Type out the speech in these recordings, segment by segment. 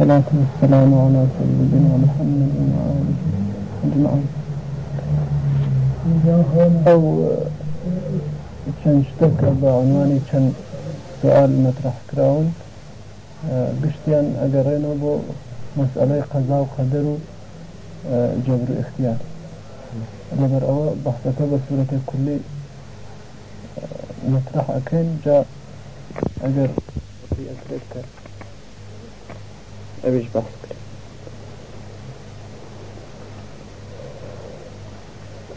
والصلاة والسلام على سيدنا محمد وآله أجمعين أو چەند شتێک بە عنوانی سوال مطرح كراون گشتیان ئەگەڕێنەوە بو مسألة قضاء وقدر جبر و جەبر و اختیار لەبەر ئەوە بەحسەکە بە سورەتی کولی مەطرح ئەکەین جا öbür bahs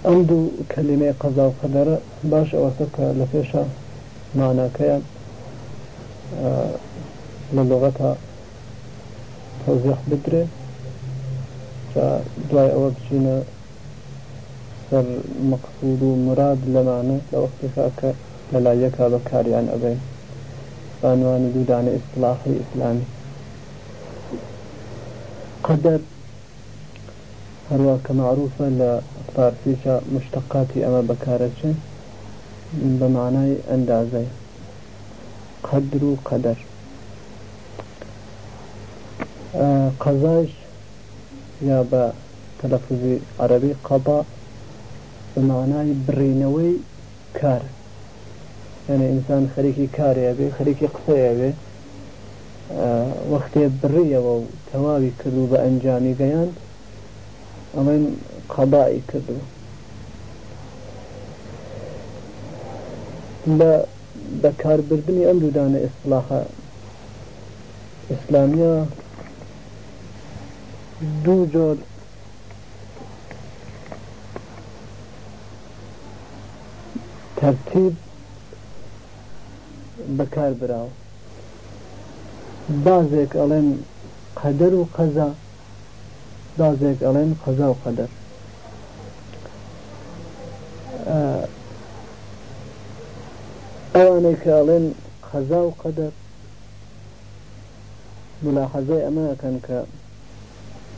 ئەم دوو کەلیمەی قەزا و قەدەرە باش ئەوەسە کە لە پێشە ماناکەیان آه، لە لغەتە تەوزیح بدرێ دوای ئەوە بچینە سەر مەقصود و مراد لەمانە لە وەختێکا کە لەلایەکە بەکاریان ئەبێ بانوانی دوودانە ئیسلاحی ئیسلامی قدر هەروە کە معروفە لە فارسیشە مشتقاتی ئەمە بەکارەچێ بە معنای ئەندازەیە قدر و قەدەر قەزاش یا بە تەلەفزی عەربی قەبا بە معنای برینەوەی کار یعنی ئینسان خەریکی کارەیە بێ خەریکی قسەیە بێ وەختێ بڕیەوە و تەواوی کردو بە ئەنجامی گەیان ئەمەن قەبائی کردو لە بەکاربردنی ئەم دوودانە ئیسلاحە ئیسلامیا دوو جۆر تەرتیب بەکار براوە بازێک ئەڵێن قەدەر و قەزا بازێک ئەڵێن قەزا و قەدەر ئەوانەی کە ئەڵێن قەزا و قەدەر ملاحەزای ئەمەکەن کە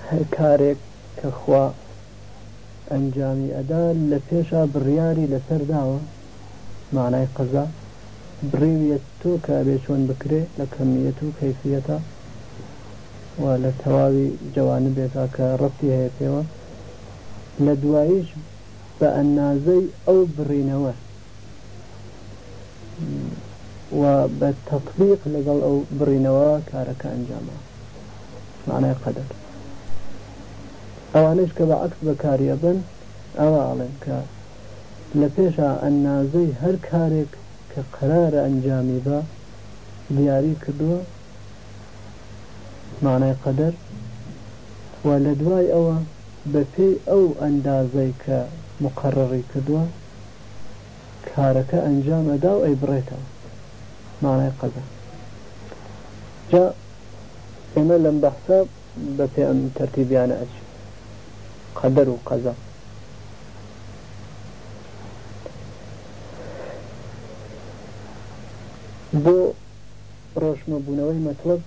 هەر کارێک کە خوا ئەنجامی ئەدا لە پێشە بڕیاری لەسەرداوە مانای قەزا بڕێویەت تۆ کابێ چۆن بکرێ لە کەمیەت و کەفیەتە و لە تەواوی جوانە بێتا کە ڕەتی هەیە پێوە لە دواییش بە ئەنازەی ئەو بڕینەوە و بە تەطبیق لەگەڵ ئەو بڕینەوە کارەکە ئەنجامە معنای قەدەر ئەوانش کە بە عکس بەکاریە بن ئەوە ئاڵێن کە لە پێشە ئەنازەی هەر کارێک کە قەرارە ئەنجامی بە دیاری کردووە مانای قەدەر و لە او ئەوە بە پێی ئەو ئەندازەی کە مقرڕی کردووە کارەکە ئەنجام ئەدا و ئەی بڕێتەوە مانای قەدەر جا ئێمە لەم بەحسە بە پێ ئەم تەرتیبیانە ئەچ قەدەر و قەزە بۆ ڕۆشمەبوونەوەی مەطلب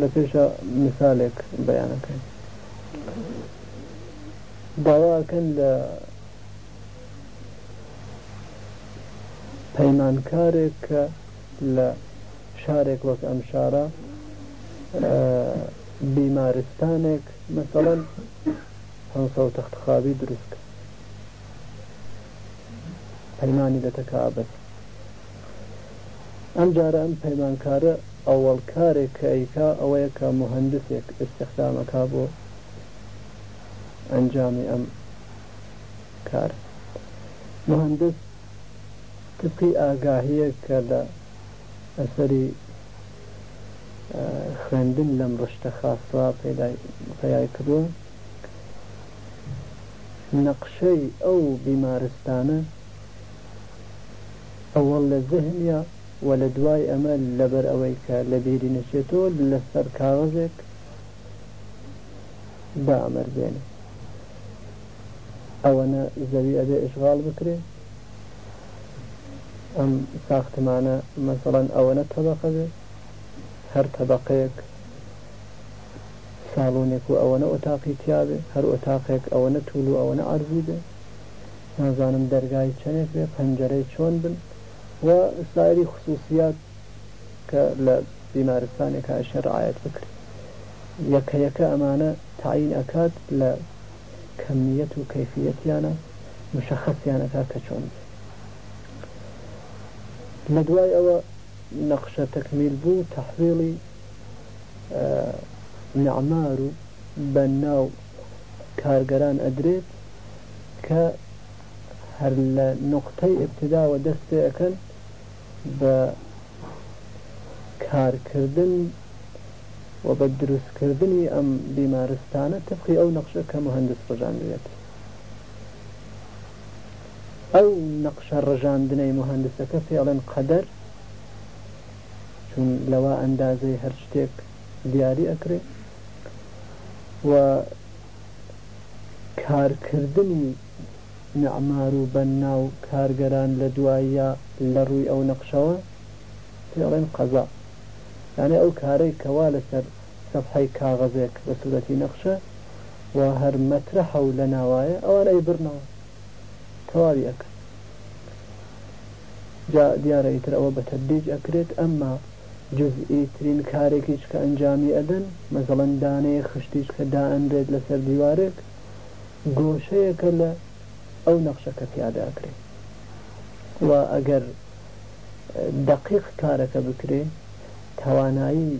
لە پێشە مثالێک بەیانەکەن داواکەن لە پەیمانکارێک کە لە شارێک وەک ئەم شارە بیمارستانێک مثلەن تەختخابی دروستکە پەیمانی دەتەکە ئابەت ئەم جارە ئەم پەیمانکارە ئەوەڵ کارێک کە ئەیکا ئەوەیە کە مهندسێک استخدامەکە بۆ ئەنجامی ئەم کار مهندس تقی ئاگاهەیە کە لە ئەسەری خوێندن لەم ڕشتە خاصوا پێدای کردوون نەقشەی ئەو بیمارستانە ئەوەڵ لە زەهنیا و لە دوای ئەمە لەبەر ئەوەی کە لە بیری نەچێتەوە لەسەر کاغزێک بە ئەمەرزێنێ ئەوەنە زەوی ئەبێ ئشغال بکرێ ئەم ساختمانە مەسەڵەن ئەوەنە تەبەقە بێ هەر تەبەقەیەک ساڵونێک و ئەوەنە ئۆتاقی تیاابێ هەر ئۆتاقێک ئەوەنە توول و ئەوەنە ئارزوو بێ نازانم دەرگای چەندێک بێ پەنجەرەی چۆن بن و سایری خصوصیات کە لە بیمارستانێک هاش ڕایەت بکرێت یەکەیەکە ئەمانە تاین ئەکات لە کەمیت و کەفیەتیانە مشەخصیانەکە کە چۆن لە دوای ئەوە نەخشە تەکمیل بوو تەحویڵی نعمار و بە ناو کارگەران ئەدرێت کە هەر لە نقطەی ابتداوە دەستێەکەن بە کارکردن و بە دروستکردنی ئەم بیمارستانە تفقی ئەو نەخشە کە مهندس ڕژان بێت ئەو نەقشە ڕژاندنەی مهندسەکە پێڵێن قەدەر چون لەوە ئەندازەی هەر شتێک دیاری ئەکرێ و کارکردنی ابن عمار و بەننا و کارگەران لە دواییە لە ڕووی ئەو نەقشەوە پێڵێن قەزا یانە ئەو کارەی کەوا لەسەر سەفحی کاغەزێک بە سوورەتی نەخشە و هەر مەترە حەو لە ناوایە ئەوان ئەی برنەوە تەواوی ئەکرد جا دیارە ئیتر ئەوە بە تەبدیج ئەکرێت ئەمما جزئی ترین کارێکیش کە ئەنجامی ئەدەن مەزەڵەن دانەیە خشتیش کە دا ئەندێت لەسەر دیوارێک گۆشەیەکە لە ئەو نەخشەکە پیاداکرێ و ئەگەر دقیق کارەکە بکرێ توانایی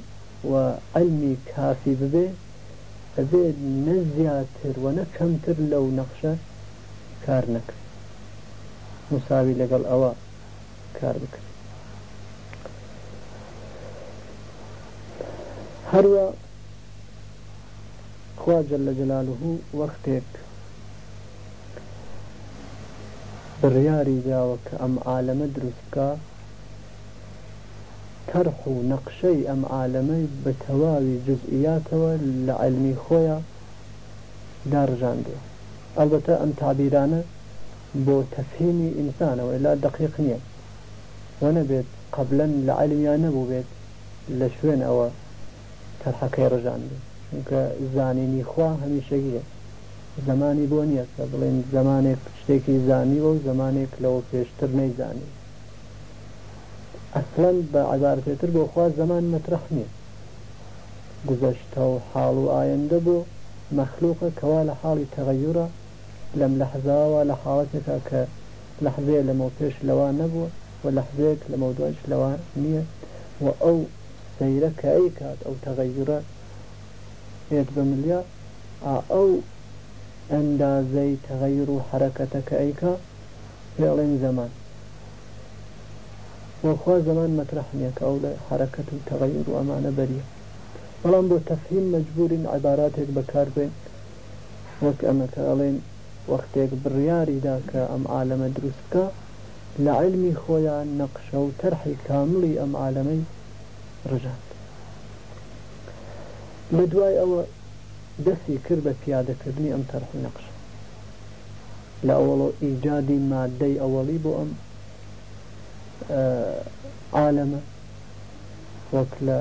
و ئەلمی کافی ببێ ئەبێ نە زیاتر و نە کەمتر لەو نەخشە کار نەکرد مساوی لەگەڵ ئەوە کار بکرد هەروە خواجە لە جلاله وەختێک بڕیاری داوە کە ئەم عالەمە دروستکە تەرخ و نەقشەی ئەم عالەمەی بە تەواوی جزئیاتەوە لە علمی خۆیە داڕژاندێ ئەلبەتە ئەم تابیرانە بۆ تەفهیمی ئینسانەوە لا دقیق نییە وەنەبێت قبلەن لە عەلیان نەبوو بێت لە شوێن ئەوە تەرحەکەی ڕژاندێ چونکە زانینی خوا هەمیشەگیرێت زمانی بۆ نییە کە بڵێن زمانێک شتێکی زانیوە و زمانێک لەوە پێشتر نەیزانی ئەسلەن بە عزار پێتر بۆ خوا زمان مەترخ نییە گزەشتە و حاڵ و ئاەندە بۆ مەخلوقە کەوا لە حاڵی تەغەیورە لەم لەحزاوە لە حاڵەتێکا کە لەحزێ لەمە پێش لەوان نەبووە و لەحزێک لە مەودوانش لەوان نییە و ئەو سەیرە کە ئەی کات ئەو تەغەیورە هێت بە ملیار ئەو ئەندازەی تەغەیر و حرەکەتەکە ئەیکە پێڵێن زەمان وەخوا زەمان مەترح نیەکە ئەو لە حرەکەت و تەغەیر و ئەمانە بەریە بەڵام بۆ تەفهیم مەجبورین عیباراتێک بەکاربێن وەک ئەمەکە ئەڵێن وەختێک بڕیاریدا کە ئەم عالەمە دروستکە لە علمی خۆیان نەقشە و تەرحی کاملی ئەم عالەمەی ڕژاند لە دوای ئەوە دەستی کرد بە پیادەکردنی ئەم تەرخی نەقش لە ئەوڵۆ ئیجادی مادەی ئەوەڵی بۆ ئەم عالەمە وەک لە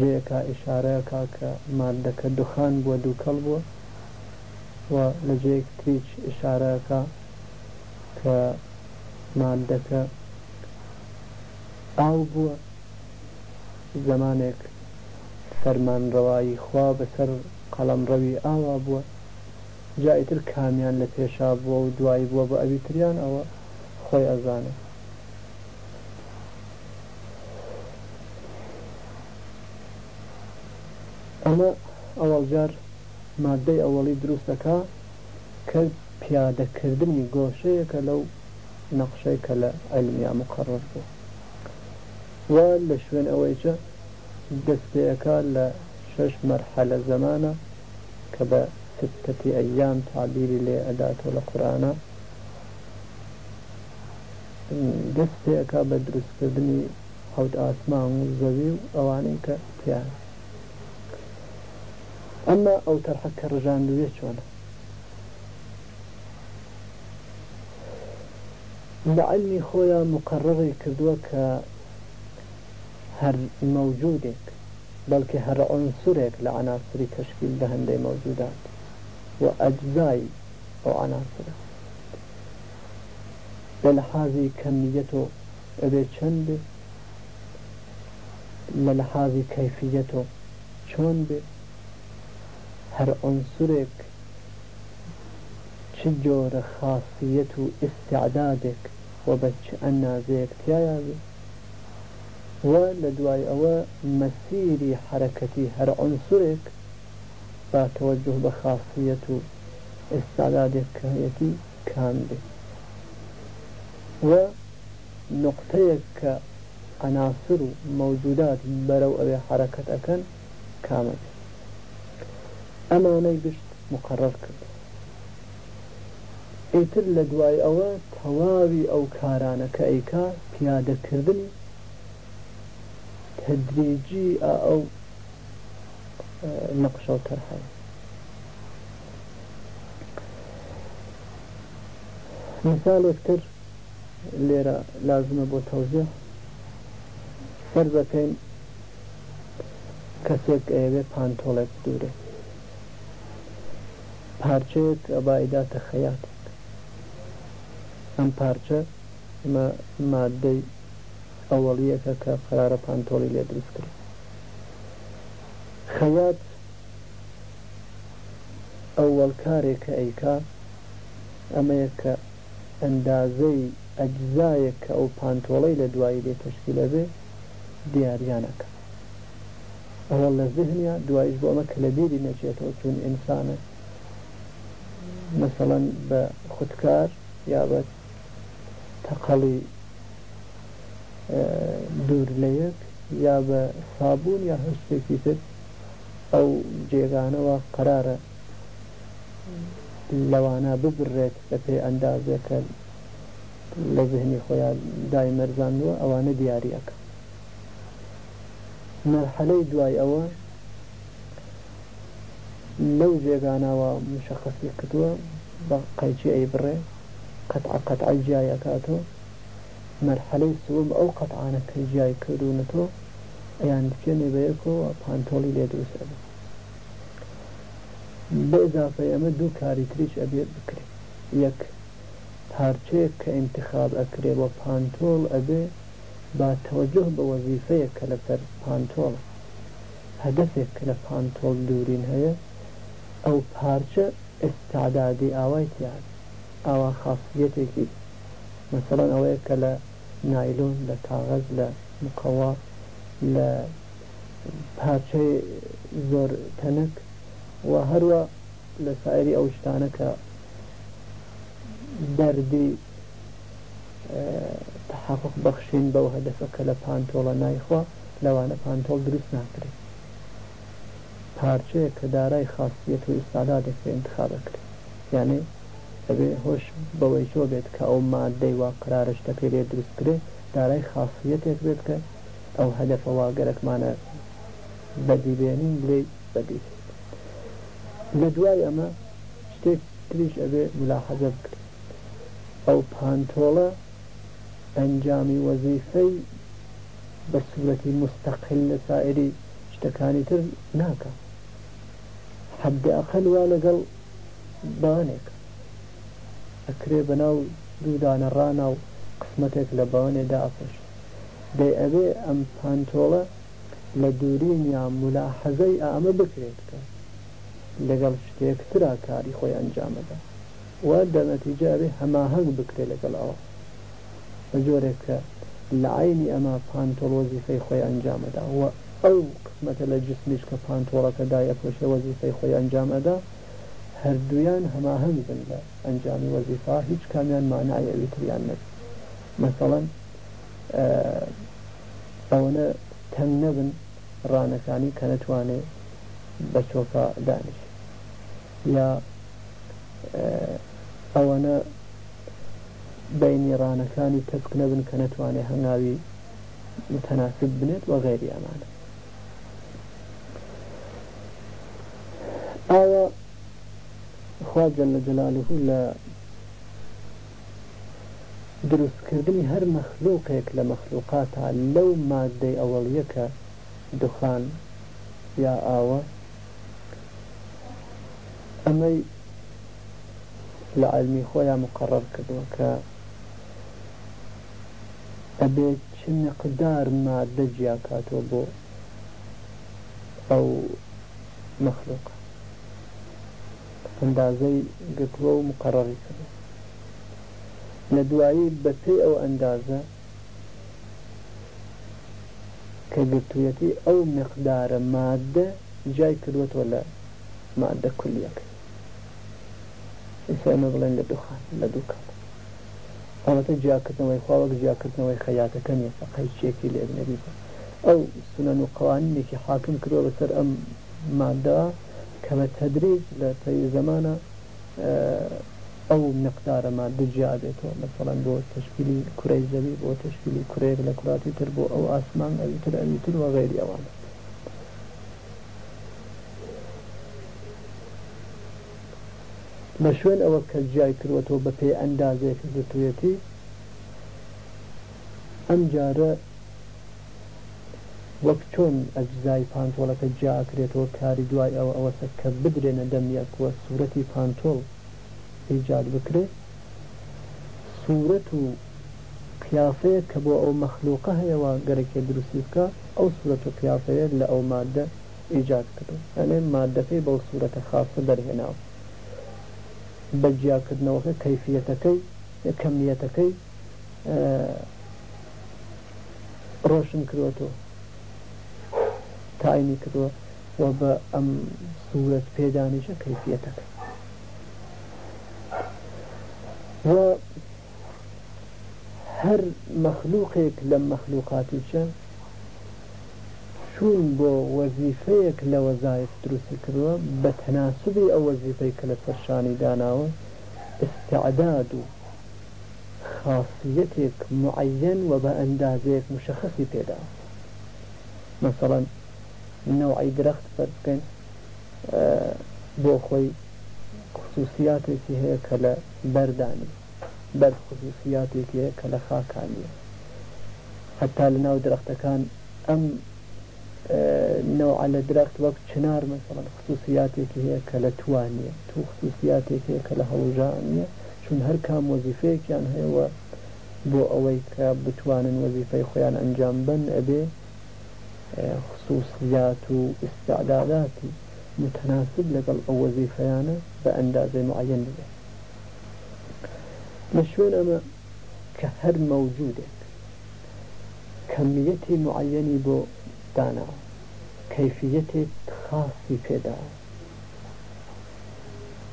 جێکا ئشارەیەکا کە مادەکە دخان بووە دووکەڵ بووە و لە جێک تریچ ئشارەکە کە مادەکە ئاو بووە زمانێک فەرمانڕەوایی خوا بەسەر قەڵم ڕەوی ئاوا بووە جایتر کامیان لە پێشا بووە و دوایی بووە بە ئەویتریان ئەوە خۆی ئەزانێت ئەمە ئەوەڵ جار مادەی ئەوەڵی دروستەکە کە پیادەکردنی گۆشەیەکە لەو نەخشەی کە لە ئەلمیا مقڕڕ بوو و لە شوێن ئەوەیچە دەستەکە لە شش مرحلة زمانة كبا ستة أيام تعبيري لأداة القرآن دست أكا بدرس كدني حوت آسمان والزوي وأوانيك تيان أما أو ترحك رجان دوية شوانا لعلمي خويا مقرري كدوك هر موجودك بلکه هر عنصرێک لە عناسری تشکیل دهنده موجودات مەوجودات و ئەجزای ئەو عناسرە لە لەحازی کەمیەت و ئەبێ چەند بێ لە لەحازی کەفیەت و چۆن بێ هەر عنصرێک چ جۆرە خاصیت و ئستعدادێک و بە چ ئەنازەیەک تایە بێت و لە دوای ئەوە مەسیری حرەکەتی هەر عنسورێک با تەوەجه بە خاصیت و ئێستادادێکەتی کام بێت و نقطەیەک کە عناسر و مەوجودات بەرەو ئەوێ حرەکەت ئەەکەن کامەت ئەمانەی گشت مقرڕ کرد ئیتر لە دوای ئەوە تەواوی ئەو کارانە کە ئەیکا پیادەکردنی تدریجی ئەو نەقشە و تەرحەیە مثالێکتر لێرە لازمە بۆ تەوزیە سەر بەکەین کەسێک ئەوێ پانتۆڵێک دوورێ پارچەیەک ئەبایداتە خەیاتێک ئەم پارچە مادەی ئەوەڵیەکە کە قرارە پانتۆلی لێ دروست کرد خەیات ئەوەڵ کارێکە ئەیکا ئەمەیە کە ئەندازەی ئەجزایە کە ئەو پانتۆڵەی لە دوایی لێ تشتی لەبێ دیاریانەکە ئەوە لە زیهنیا دوایش بۆ ئەمە کە لە بێری نەچێتەوە چون ئینسانە مثلەن بە خودکار یا بە تەقەڵی دوور لە یەک یا بە سابوون یا هەستێکی تر ئەو جێگانەوە قرارە لەوانە ببڕێت بە پێ ئەندازەکە لە ذهنی خۆیان دای مەرزانوە ئەوانە دیارریەکە مەرحەلەی دوای ئەوە لەو جێگانەوە مشەخصی کردووە بە قەیچی ئەی بڕێ قەت عقەت ئەجیایەکاتەوە مەرحەلەی سوم ئەو قەتعاانە کە جیای کردوونەتەوە ئەیان بچێنێ بەیەکەوە پانتۆڵی لێ دروستە بە ئضافی ئەمە دوو کاری تریش ئەبێت بکرێت یەک پارچەیەک کە انتخاب ئەکرێ بۆ پانتۆڵ ئەبێ با تەوەجه بە وەزیفەیەک کە لەسەر پانتۆڵ هەدەفێک کە لە پانتۆڵ دوورین هەیە ئەو پارچە ئستعدادی ئاوای تیار ئاوا خاصیتێکی مثلەن ئەوەیە کە لە نایلۆن لە کاغز لە مقەوا لە پارچەی زۆر تەنک و هەروە لە سایری ئەو شتانە کە دەردی تحقق بەخشین بەو هەدەفە کە لە پانتۆڵە نایخوا لەوانە پانتۆل دروست ناکرێت پارچەیە کە دارای خاصیت و ئستادادێک انتخابەکرێت یعنی ئەبێ هۆش بەوەی تۆ بێت کە ئەو مادەی وا قرارە شتەکەی لێ دروستکرێت دارای خاصیتێک بێت کە ئەو هەدەفە واگەرەکمانە بەدیبێنین لێ بەدی لە دوای ئەمە شتێک تریش ئەبێ ملاحەزە بکرێت ئەو پانتۆڵە ئەنجامی وەزیفەی بە سوورەتی مستەقل لە سائری شتەکانی تر ناکە حد ئەقل وا لەگەڵ بانێکە ئەکرێ بەناو دوودانە ڕاناو قسمەتێک لە بەوانێدا ئەپش دەی ئەبێ ئەم پانتۆڵە لە دوورین یا مولا حەزەی ئامە بکرێتکە لەگەڵ شتێکترا کاری خۆی ئەنجامەدا و دەنەتیجابێ هەماهنگ بکرێت لەگەڵ ئەوە بە جۆرێک کە لە عینی ئەمە پانتۆلۆزی فەی خۆی ئەنجامەدا و ئەو قسمەتە لە جسمیش کە پانتۆڵەکە دایە پۆشێ وەزی فەی خۆی ئەنجامەدا هەردوویان هەماهنگ بن لە ئەنجامی وەزیفا هیچ کامیان مانایە ویتریان نست مثلەن ئەوەنە تەنگ نەبن ڕانەکانی کە نەتوانێت بە چۆکە دانیش یا ئەوەنە بینی ڕانەکانی تەسک نەبن کە نەتوانێت هەنگاوی متەناسب بنێت وە غێری ئەمانە ئاوە خواجە لە جلاله لە دروستکردنی هەر مەخلوقێک لە مەخلوقاتە لەو مادەی ئەوەڵیەکە دخان یا ئاوە ئەمەی لە عالمی خۆیان مقرڕ کردووە کە ئەبێ چ مقدار مادە جیاکاتەوە بۆ ئەو مەخلوق ئەندازەی گرتووە و مقەڕی کرد لە دوایی بەپی ئەو ئەندازە کە گرتوەتی ئەو مقدارە مادە جای کردوەوە لە مادە کولیەک ئسانە بڵێن لە دوخان لە دووکات ئەمەتە جیاکردنەوەی خواوەک جیاکردنەوەی خەیاتەکە نیە فقی چێکی لێ نەبی ئەو سنەن و قوانینێکی حاکم کردوە بەسەر ئەم مادە کەمە تەدریج لە پێی زمانە ئەو مقدارەمان دجیا بێتەوە مەسەڵەن بۆ تشکیلی کوڕی زەوی بۆ تشکیلی کوڕێک لە کوراتی تر بۆ ئەو ئاسمان ئەویتر ئەویتر وە غێری ئەوانە لە شوێن ئەوە کە جیای کردوەوە بە پێی ئەندازێک دەتوێتی ئەم جارە وەک چۆن ئەجزای پانتۆڵەکە جاکرێتەوە کاری دوای ئەوە ئەوەسە کە بدرێنە دەمیەکوە سوورەتی پانتۆڵ ئیجاد بکرێت سوورەت و قیافەیە کە بۆ ئەو مەخلوقە هەیەەوە گەرەکێ دروستی بکە ئەو سوورەت و قیافەیە لە ئەو مادە ئیجاد کردن ئەێ مادەکەی بەو سوورەتە خاصە دەرهێناوە بە جیاکردنەوەکە کەفیەتەکەی کەمیەتەکەی ڕۆشن کردەوە تاینی کردووە و ام ئەم سوورەت پێدانیشە کەفیەتەکە و هەر مەخلووقێک لە مەخلووقاتیشە چوون بۆ وەزیفەیەک لە وەزایت دروستی کردووە بە تەناسبی ئەو وەزیفەی کە لە سەرشانی داناوە استعداد و خاصیتێک معەن و بە ئەندازەیەک مشخصی پێدا مثلا نوعی درەخت فەر بکەین بۆ خۆی خصوصیاتێکی هەیە کە لە بەردانی بەر خصوصیاتێکی هەیە کە لە خاکانیە هەتا لە ناو درەختەکان ئەم نەوە لە درەخت وەک چنار مەسەڵەن خصوصیاتێکی هەیە کە لە توانە تو خصوصیاتێک هەیە کە لە هەڵژانە چون هەر کام وەزیفەیەکیان هەیەوە بۆ ئەوەی کە بتوانن وەزیفەی خۆیان ئەنجام بن ئەبێ خصوصيات واستعدادات متناسب لقلق ئەو وەزیفەیانە بە ئەندازەی معەن بێ لە شوێن ئەمە کە هەر مەوجودێک کەمیەتی معەنی بۆ دانا کەفیەتێک خاصی پێدا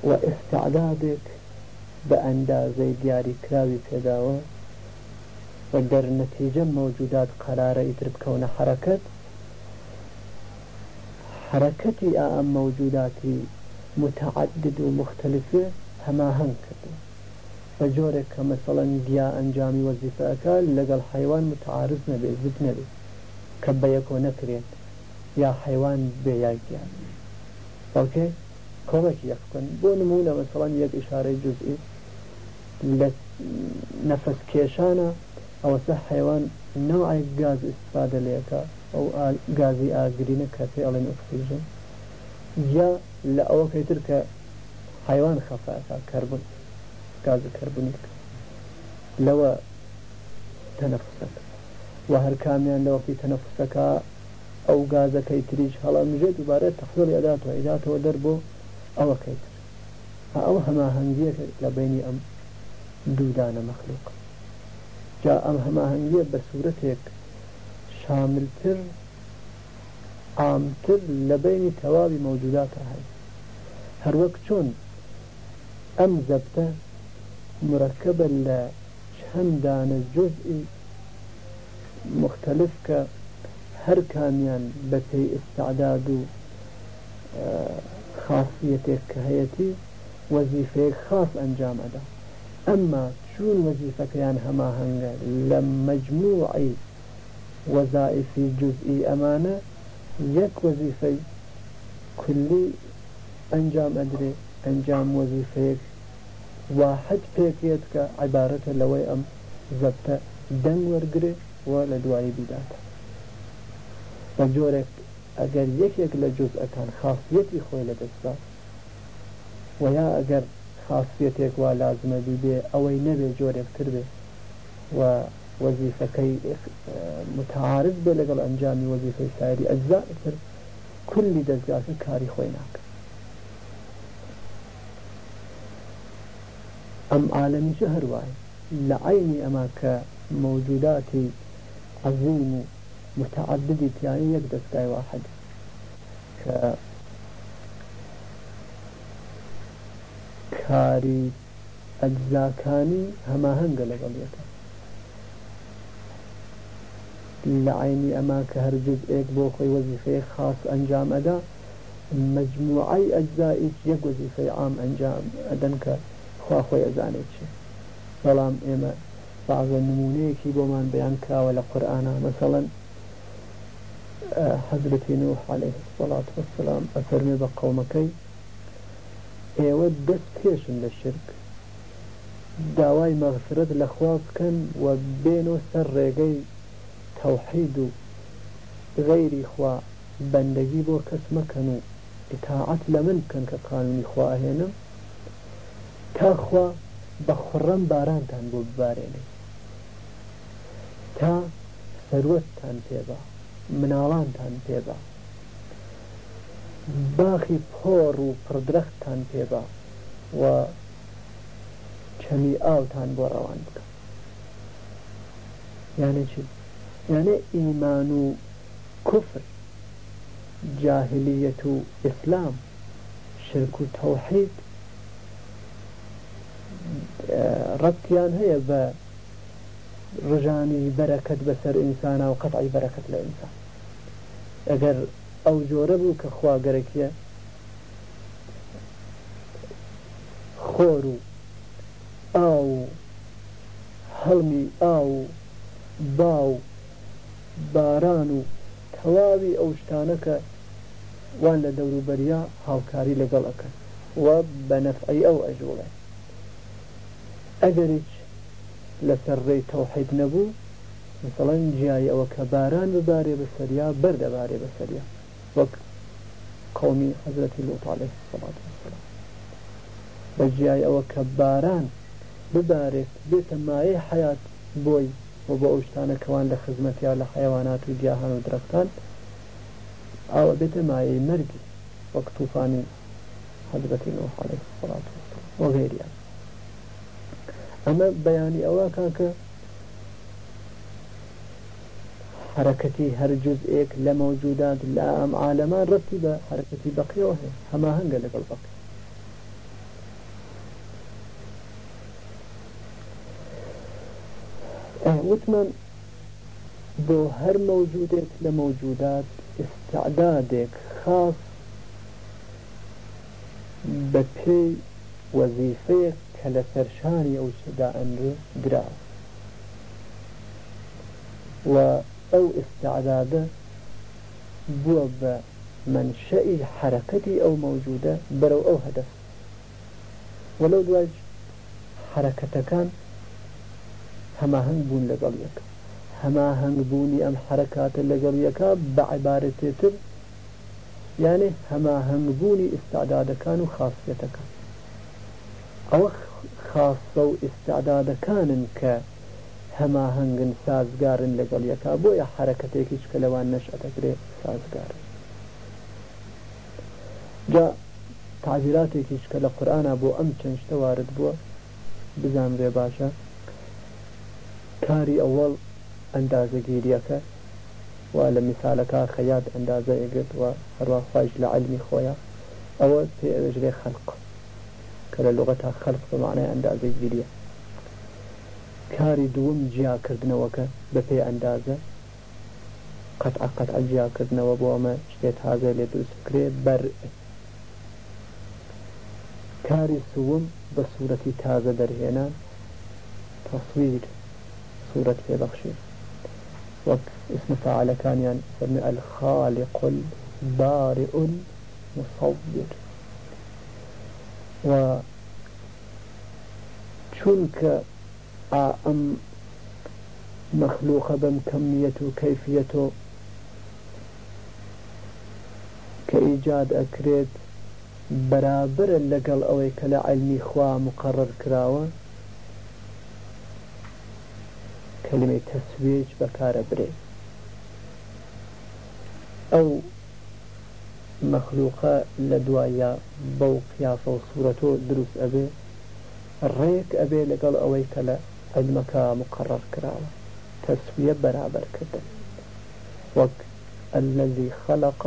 و ئستعدادێک دياري كلاوي دیاریکراوی ودر نتيجة موجودات مەوجودات قەرارە ئیتر بکەونە حرەکەتی ئا ئەم مەوجوداتی متعدد و مختلفه هەماهنگ کردن بە جۆرێک کە مەسەڵەن گیا ئەنجامی وەزیفەکە لەگەڵ حیوان متعارز نەبێ زت نەبێ کە بە یەکۆ نەکرێت یا حیوان بێ یاگیان بەڵکەی کۆمێکی یەککن بۆ نمونە مەسەڵەن یەک ئشارەی جزئی لە نەفەس کێشانە ئەوەسە حیوان نەوعی گاز استفاده لەکە ئەو گازی ئاگرینە کە پێ ئەڵێن ئۆکسیژن یا لە ئەوەکەی تر کە حیوان خەفاتا کەربن گازە کەربنی لەوە تەنەفسەکە و هەر کامیان لەوەقی تەنەفسەکە ئەو گازەکەی تریش هەڵامژێت دووبارە تەخڵی ئەداتەوە ئەداتەوە دەربۆ ئەوەکەی تر ئەو هەماهنگگیە لە بینی ئەم دوودانە مەخلوق جا ئەم هەماهنگگیە بە سوورەتێک شاملتر تر لە بینی تەواوی مەوجوداتە هەی هەروەک چۆن ام زبتة مركبة لە دان الجزء مختلف کە هر کامیان بەپی ئستعداد و خاصیتێک کە هەیەتی وەزیفەیەک خاص ئەنجام ئەدا ئەمما چون وەزیفەکەیان هەماهەنگە لە مجموعی وەزائفی جزئی ئەمانە یەک وەزیفەی کولی ئەنجام ئەدرێ ئەنجام وەزیفەیەک واحد پێکێت کە عیبارەتە لەوەی ئەم زەبتە دەنگ وەرگێ و لە دوایی بیداتە بە جۆرێک ئەگەر یەکێک لە جزئەکان خاصیەتی خۆی لە دەستا و یا ئەگەر خاصیتێک وا لازمە بی بێ ئەوەی نەبێ جۆرێک تر بێ و وەزیفەکەی متعاارض بێ لەگەڵ ئەنجامی وەزیفەی سایری ئەجزاتر کولی دەستگاکە کاری خۆی ناکە ئەم عالەمیشە هەروایە لە عینی ئەما کە مەوجوداتی عەزیم و متعددی پیانی یەک دەستگای واحد کە کاری ئەجزاکانی هەماهەنگە لەگەڵ یەکە لە عینی ئەما کە هەرگز ئێک بۆ خۆی وەزیفەیە خاص ئەنجام ئەدا مجموعی ئەجزایی یەک وەزیفەی عام ئەنجام ئەدەن کە خوا خۆی ئەزانێت چی بەڵام ئێمە بازە نمونەیەکی بۆمان بەیان کراوە لە قورآنا مەسەڵەن حەزرەتی نوح عليه الصلاة والسلام ئەفەرمێ بە قەومەکەی ئێوە دەست پێشن لە شرک داوای مەغفرەت لە خوا بکەن و بێنۆ سەر ڕێگەی تەوحید و غەیری خوا بەندەگی بۆ کەس مەکەن و ئتاعەت لە من بکەن کە قانونی خواهێنم تاخوا بە خوڕم بارانتان بۆ ببارێنێ تا سەروەتتان پێبا مناڵانتان پێبا باخی پۆڕ و پردرختان پێبا و چەمی ئاوتان بۆ ڕەوان بکە یانە چیت يعني إيمان كفر جاهلية إسلام شرك توحيد ربطيان هي برجاني بركة بسر إنسان ئینسانە و بركة بەرەکەت لە أو ئەگەر ئەو خورو أو کە أو باو باران و تەواوی ئەو شتانەکە وان لە دەوروبەریا هاوکاری لەگەڵەکە و بەنەفعی ئەو ئەژوڵێ ئەگەر هیچ لەسەر ڕێی تەوحید نەبوو مثڵەن جیای ئەوە کە باران ببارێ بەسەریا بەردەبارێ بەسەریا وەک قومی حەزرەتی لوتاالێ سەڵات بە جیای ئەوە کە باران ببارێت بێتە مایە حیات بۆی و با اوشتانه کەوان لە ها لحیوانات و گیاهان و درختان ئاوە بێتە مایەی مەرگی وەک توفانی حەزبەتی و خڵات اما بیانی اوه ئەوە که حرکتی هر ایک لموجودات لا أم عالمان رتبة حركتي بقيوه هما لگل البقي وتمان بو هر موجودات لموجودات استعدادك خاص بكي وظيفيك وەزیفەیەک کە لە سەرشاری ئەو شدا درا و او استعدادە بو بە حركتي او موجودة برو او هدف ولو دواج حركتكان هەماهنگ بوون لەگەڵ یەکە هەماهنگ بوونی ئەم حرکاتە لەگەڵ یەکە بە عیبارەتێتر یانێ هەماهنگ بوونی ئستعدادەکان و خاصیەتەکان ئەوە خاصە و ئستعدادەکانن کە هەماهنگن سازگارن لەگەڵ یەکە بۆیە حرکەتێکی چکە لەوان نەشئەتەگرێت سازگارن جا تعبیراتێکی چکە لە قورآە بۆ ئەم چەند شتەوارد بووە بزانرێ باشە كاري أول أندازة جيريكا وعلى مثالك خياد أندازة إيجد وروافاج لعلمي خويا أول في أجل خلق كلا لغتها خلق بمعنى أندازة جيريا كاري دوم جيا كردنا وكا بفي أندازة قطع قطع جيا كردنا وبوما شتيت هذا لدوس كري بر كاري سوم بصورة تازة درهنا تصوير سورة في بخشي وك اسم فعل كان يعني الخالق البارئ المصور و چونك ام مخلوق بم كميته كيفيته كإيجاد أكريد برابر اللقل أوي كلا علمي خواه مقرر كراوه کەلمەی تەسوێج بەکارە برێ ئەو مەخلووقە لە دوایە بەو قیافە و سوورەتۆ دروست ئەبێ ڕێک ئەبێ لەگەڵ ئەوەی کە لە علمەکە مقرڕ کراوە تەسویە بەرابەرکردن وەک الذي خلق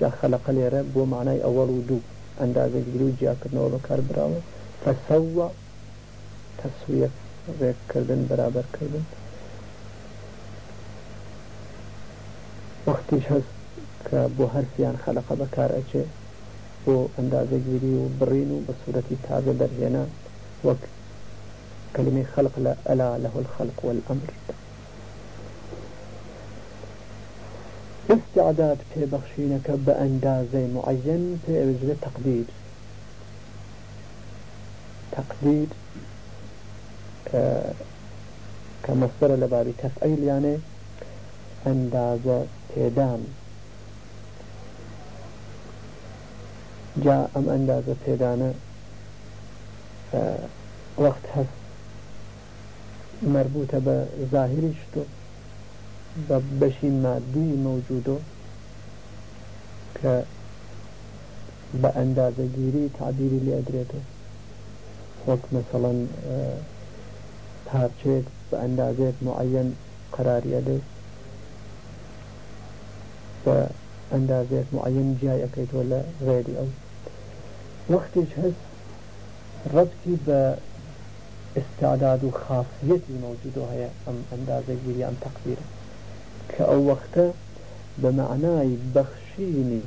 جا خلق لێرە بۆ معنای ئەوەڵ و دوو ئەندازەگیری و جیاکردنەوە بەکار براوە فەسەوە تەسویە ریک کردن برابر کردن وقتیش هست کە بۆ هەرسیان بکار اچه ئەچێ اندازه گیری و برین و بە تازه در دەرهێنا وقت کلمه خلق لا ألا له الخلق والأمر استعداد في اندازه معین پی في تقدیر تقدیر کە مەسترە لە باری تەفعیلیانێ ئەندازە پێدان جا ئەم ئەندازە پێدانە وەخت هەست مربوطە بە ظاهری شتۆ بە بەشی مادی مەوجودۆ کە بە ئەندازەگیری تعبیری لێ ئەدرێتەوە وەک مثلەن پارچێک بە ئەندازێک معەن قەراریە دێ بە ئەندازێک معەن جیای ئەەکەیتۆ لە او وقتی وەختێک هەست ڕەبتی بە استعداد و خاصیەتی موجودۆ های ام اندازه گیری ام تەقدیرە که او وقتا بە معنای بەخشینی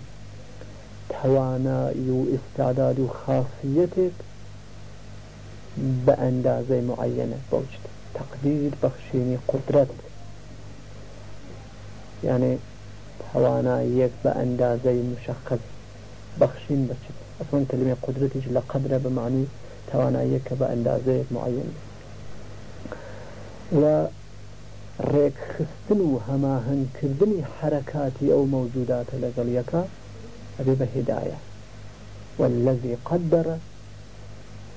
توانایی و استعداد و خاصیتک بأندازة معينة بوجد تقدير بخشيني قدرت يعني توانا يك بأندازة مشخص بخشين بشت أصلا كلمة قدرت جل قدرة بمعنى توانا يك بأندازة معينة و ريك خستنو هما هن حرکاتی حركاتي أو موجودات لغل يكا أبي بهداية والذي قدر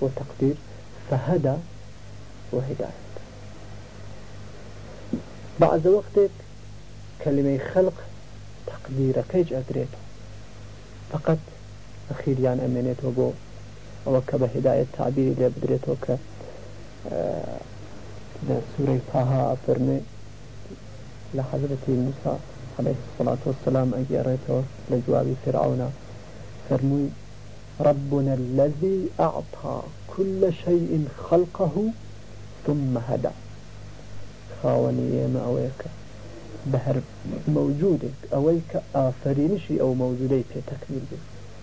وتقدير فهدى وهداية بعد وقتك كلمة خلق تقديرك هيج ادريتو فقط أخير يعني أمينيته بو أو هداية تعبير اللي بدريته آه، ك سورة فاها أفرمي لحضرة موسى عليه الصلاة والسلام أجي أريته لجواب فرعون فرموي ربنا الذي أعطى كل شيء خلقه ثم هدى خاوني ما أويك بهر موجودك أويك آفرينشي أو موجودي في تكميل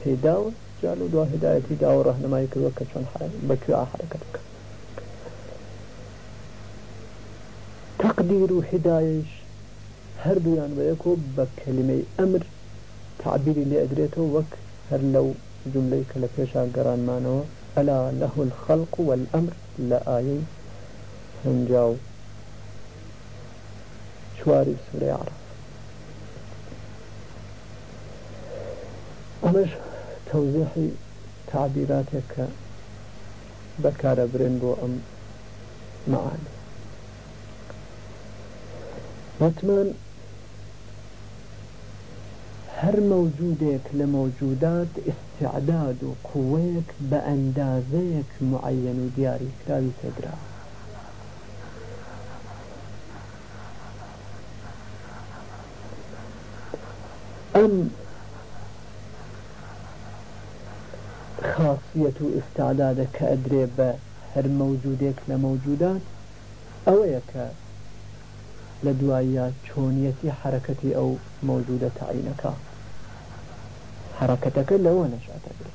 في داوة جالو دوا هدايتي ما رهنمايك الوقت شون حركة بكوا حركتك تقدير هدايش هر يان ويكو بكلمي أمر تعبيري لأدريته وك هر لو جملەی کە لە پێشا گەرانمانەوە ئەلا لەه الخەلق والأمر لا ئایەی هنجاو شواري سوري عرف ئەمەش تەوزیحی تعبيراتك بكار برينبو أم معاني ئەم هەر مەوجودێک لە مەوجودات استعداد و قوەیەک بە ئەندازەیەک معەن و دیاری کراوی سەدرا ئەم خاصیت و ئستعدادە کە ئەدرێ بە هەر مەوجودێک لە مەوجودات ئەوەیە کە لە دواییە چۆنیەتی حرەکەتی ئەو مەوجودە تاینەکە حركتك لو نشأتك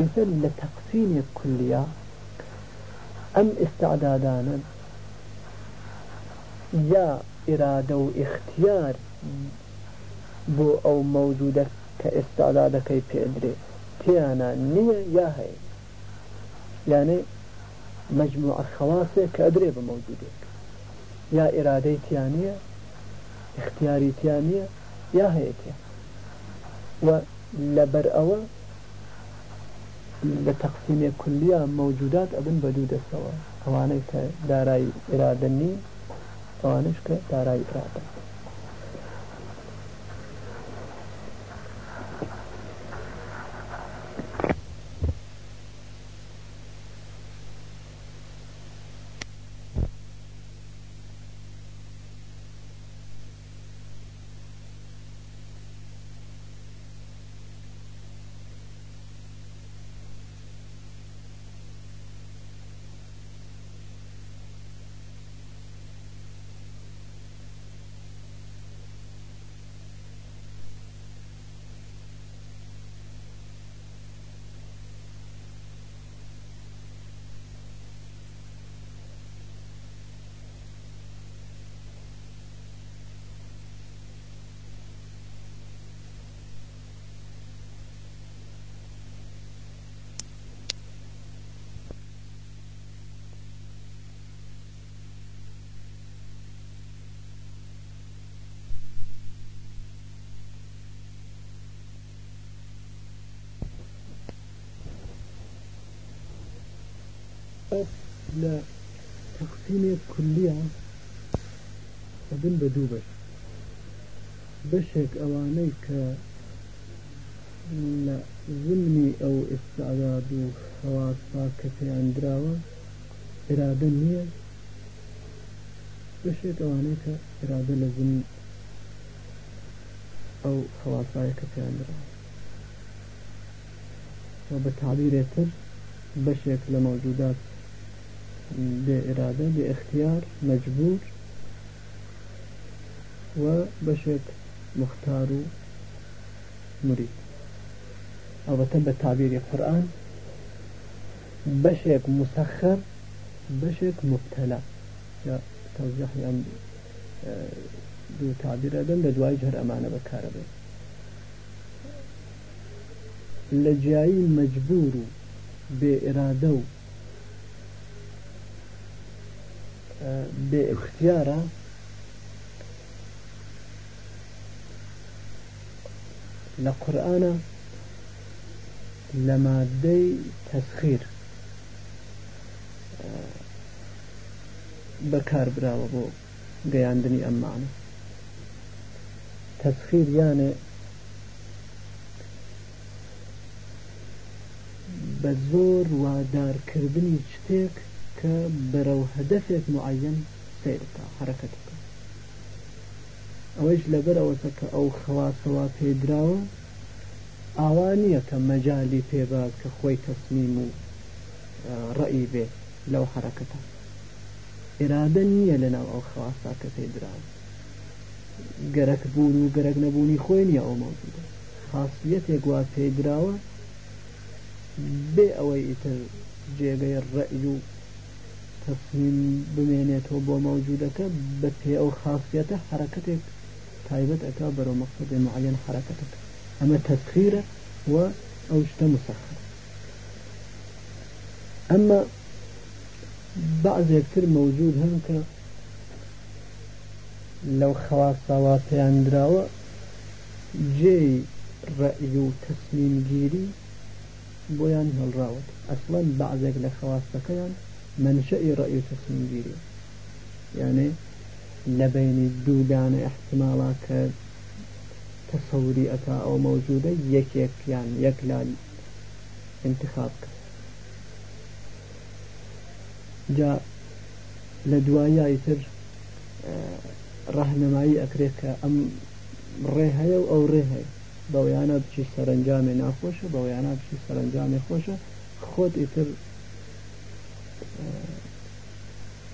إذن لتقسيم الكلية أم استعدادانا يا إرادة واختيار بو أو موجودة كاستعدادك بيدري تيانا نية يا هي يعني مجموعة خواصة كأدري بموجودك يا إرادة تيانية اختياري تيانية يا هي تيانية و لەبەر ئەوە لە تەقسیمێ کولیە مەوجودات ئەبن بەدوو دەستەوە ئەوانەی کە دارایی ئێرادەنی ئەوانش کە دارایی ئرادە خۆت لە تەقسیمێ کولیە بن بە دوو بەش بەشێک ئەوانەی کە لە زلمی ئەو ئێستاعاد و خەواسا کە پێیاندراوە ئێرادە نییە بەشێک ئەوانەی کە ئێرادە لە زم ئەو خەواسایە کە پێیاندراوە بە تعبیرێتتر بەشێک لە مەوجودات بإرادة باختيار مجبور وبشك مختار مريد أو تم تعبير القرآن بشك مسخر بشك مبتلى يا توضيح يعني اه، دو تعبير أدم لدواي جهر أمانة بكاربه لجاي مجبور بإرادة بێ اختیارە لە قورآە لە مادەی تەسخیر بەکار براوە بۆ گەیاندنی ئەممانە تەسخیر یانێ بە زۆر وادارکردنی شتێک کە بەرەو هەدەفێک معەن سیرکە حرەکەت بکە ئەوەش لەبەرەوەسە کە ئەو خواسەوا پێدراوە ئاوا نییە کە مەجای پێبا کە خۆی تەسمیم و ڕئی بێ لەو حرەکەتە ئێرادە نییە لەناو ئەو خواستا کە پێدراوە گەرەک بوون و گەرەک نەبوونی خۆی نیە ئەو مەوجودە خاصیتێک وا پێدراوە بێ ئەوەی ئیتر جێگەی ڕەی و تەسلیم بمێنێتەوە بۆ مەوجودەکە بە پێ ئەو خاصیەتە حرکتێک تایبەت ئەک بەرەو مەقصدی معەن حرکتەکە ئەمە تەسخیرە و ئەو شتە مسەخر ئەمە بعضێکتر مەوجود هەم کە لەو خواستاوا پێیانراوە جێ ڕەی و تەسلیم گیری بۆیان هەڵراوت ئەسڵەن بعضێک لە خواستەکەیان منشأ رأي تسنجيري يعني لبين دودان احتمالك تصوري أتا أو موجودة يك يك يعني يكلا انتخابك جاء لدوايا يتر ڕاهنمایی ئەکرێت کە ئەم ڕێهەیە و ئەو ڕێهەیە بەویانە بچی سەرنجامی ناخۆشە بەویانە بچی سەرنجامی خۆشە خۆت ئیتر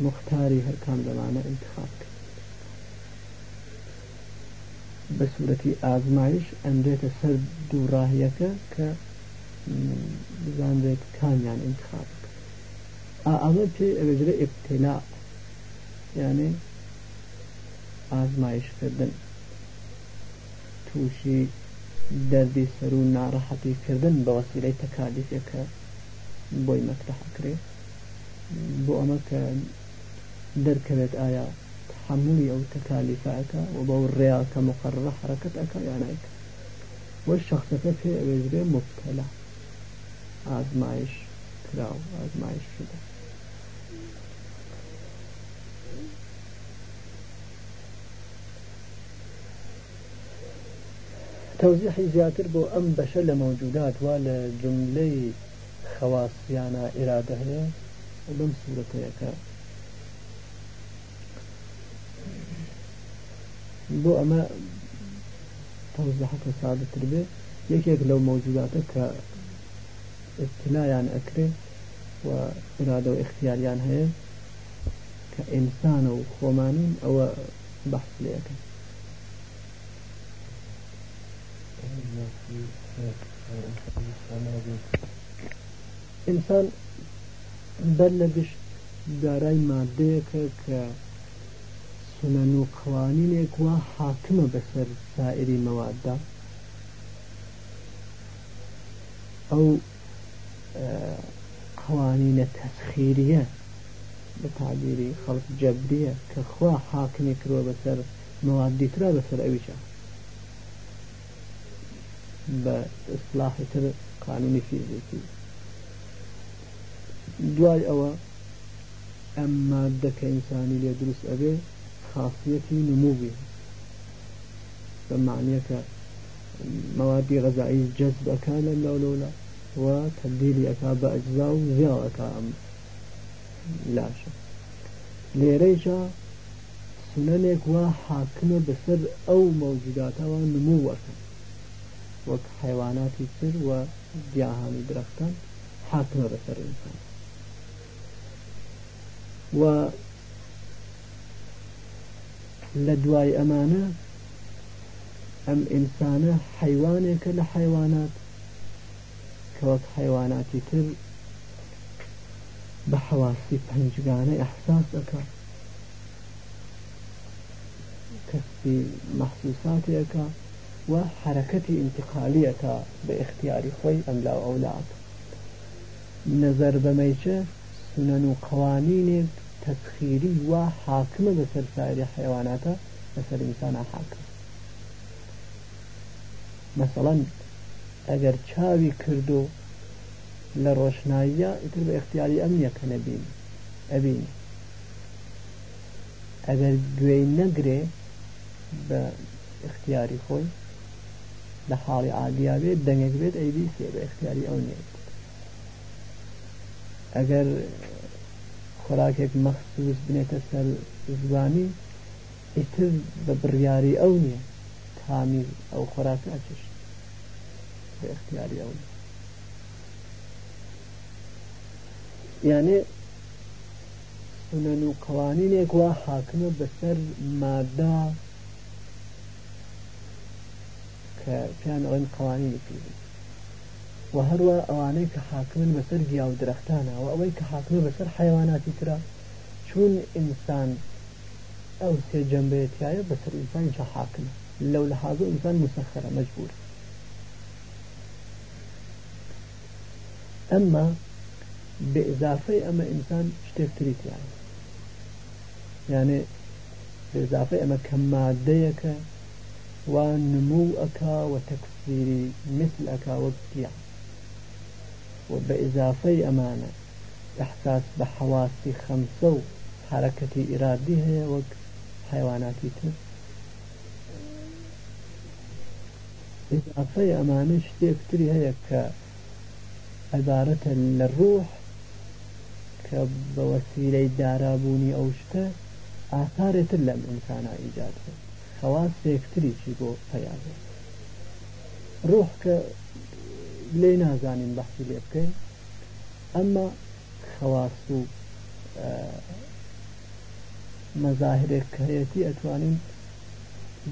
مختاری هەر کامدەمانە انتخاب کرد بە سوورەتی ئازمایش ئەندێتە سەر دووڕاهیەکە کە بزانێت کامیان انتخاب ئەمە پێ ئەوێژرە ئبتلا یانێ ئازمایشکردن تووشی دەردی سەر و ناڕەحەتی کردن بە وەسیلەی تەکالیفەکە بۆی مەترحەکرێت بۆ ئەمە کە دەرکەوێت ئایا حمولی ئەو تەکالیفەکە و بەو ڕێاکە مقرڕە حرەکەت ئەەکە یانایکە وە شخصەکە پێ ئەوێژرێ مبتەلا ئازمایش کراو ئازمایش شدە تەوزیحی زیاتر بۆ ئەم بەشە لە مەوجودات وا لە جملەی خەواسیانە ئێرادە هەیە لم سورتەکە بۆ ئەمە تەوزەحەکە سادەتر بێت یەکێک لەو مەوجوداتە کە ئستنایان يعني ئەکرێت و ئرادە و اختیاریان يعني هاي کە ئینسانە و خۆمانین ئەوە بەحس لەکە ئینسان بەر لە گشت دارای مادەیەکە کە سنەن و قوانینێک وا حاکمە بەسەر سائری مەواددا ئەو قوانینە تەسخیریە بە تعبیری خەڵک جەبریە کە خوا حاکمێک کروە بەسەر مەوادیترا بەسەر ئەویچە بە ئسلاحتر قانونی فیزیکی دوای ئەوە ئەم مادەکە ئینسانی لێ دروست ئەبێ خاصیەتی نمووی بە معنیەکە موادی غەزایی جەزبەکە لە لەولەولا و تبدیلی ئەک بە ئەجزا و زیاوەکە ئەم لاشە لێرەیشە سنەنێک وا حاکمە بەسەر ئەو مەوجوداتەوە نموو وەکەن وەک حیواناتی تر و دیاهانی درەختان حاکمە بەسەر ئینسان و لدواي أمانة أم إنسانة حيوانة كل حيوانات كوك حيوانات وەک بحواسي تر إحساس أكا پنجگانە محسوسات أكا کەسی انتقالية و حرەکەتی ئینتقالیەکە بە اختیاری خۆی ئەملا ئەولات نەزەر تەسخیری وا حاکمە لەسەر سایری حیواناتە لەسەر ئینسانە حاکم مەسەڵەن ئەگەر چاوی کردو لە ڕۆشناییە ئیتر بە اختیاری ئەم یەکە نەبین ئەبین ئەگەر گوێی نەگرێ بە اختیاری خۆی لە حاڵی عادیا بێت دەنگێک بێت ئەیبی سێ بە اختیاری ئەو نێت ئەگەر خۆراکێک مەخصوس بنێتە سەر زبانی ئیتر بە بڕیاری ئەو نییە کامی ئەو خۆراک ئاچش بە اختیاری ئەو یعنی سنەن و قوانینێک وا حاکمە بەسەر مادا کە پیان ئەوەن قوانینی پێبن وهروا أوانيك ئەوانەی کە حاکمن درختانا گیا و درەختانە حيواناتي ترى شون إنسان أو سي ترە چون بسر إنسان سێ جەمبەتیایە بەسەر ئینسان جا حاکمە لەو لە حاضر ئینسان مسەخرە مەجبور ئەمما يعني ئەمە أما شتێکتریتیان یانێ بێزافەی ئەمە کە مادەیەکە و بە ئزافەی ئەمانە ئەحساس بە حەواسی خەمسە و حرەکەتی ئیرادی هەیە وەک حیواناتی تر ئزافەی ئەمانە شتێکتری هەیە کە عبارەتە لە ڕوح کە بە وەسیلەی دارابوونی ئەو شتە ئاثارێتتر لەم ئینسانە ئیجاد خواستێکتری چی بۆ پیاێت ڕوح کە لێ نازانین بەحسی لێ بکەین ئەمما خەواست و مەزاهرێک کەهەتی ئەتوانین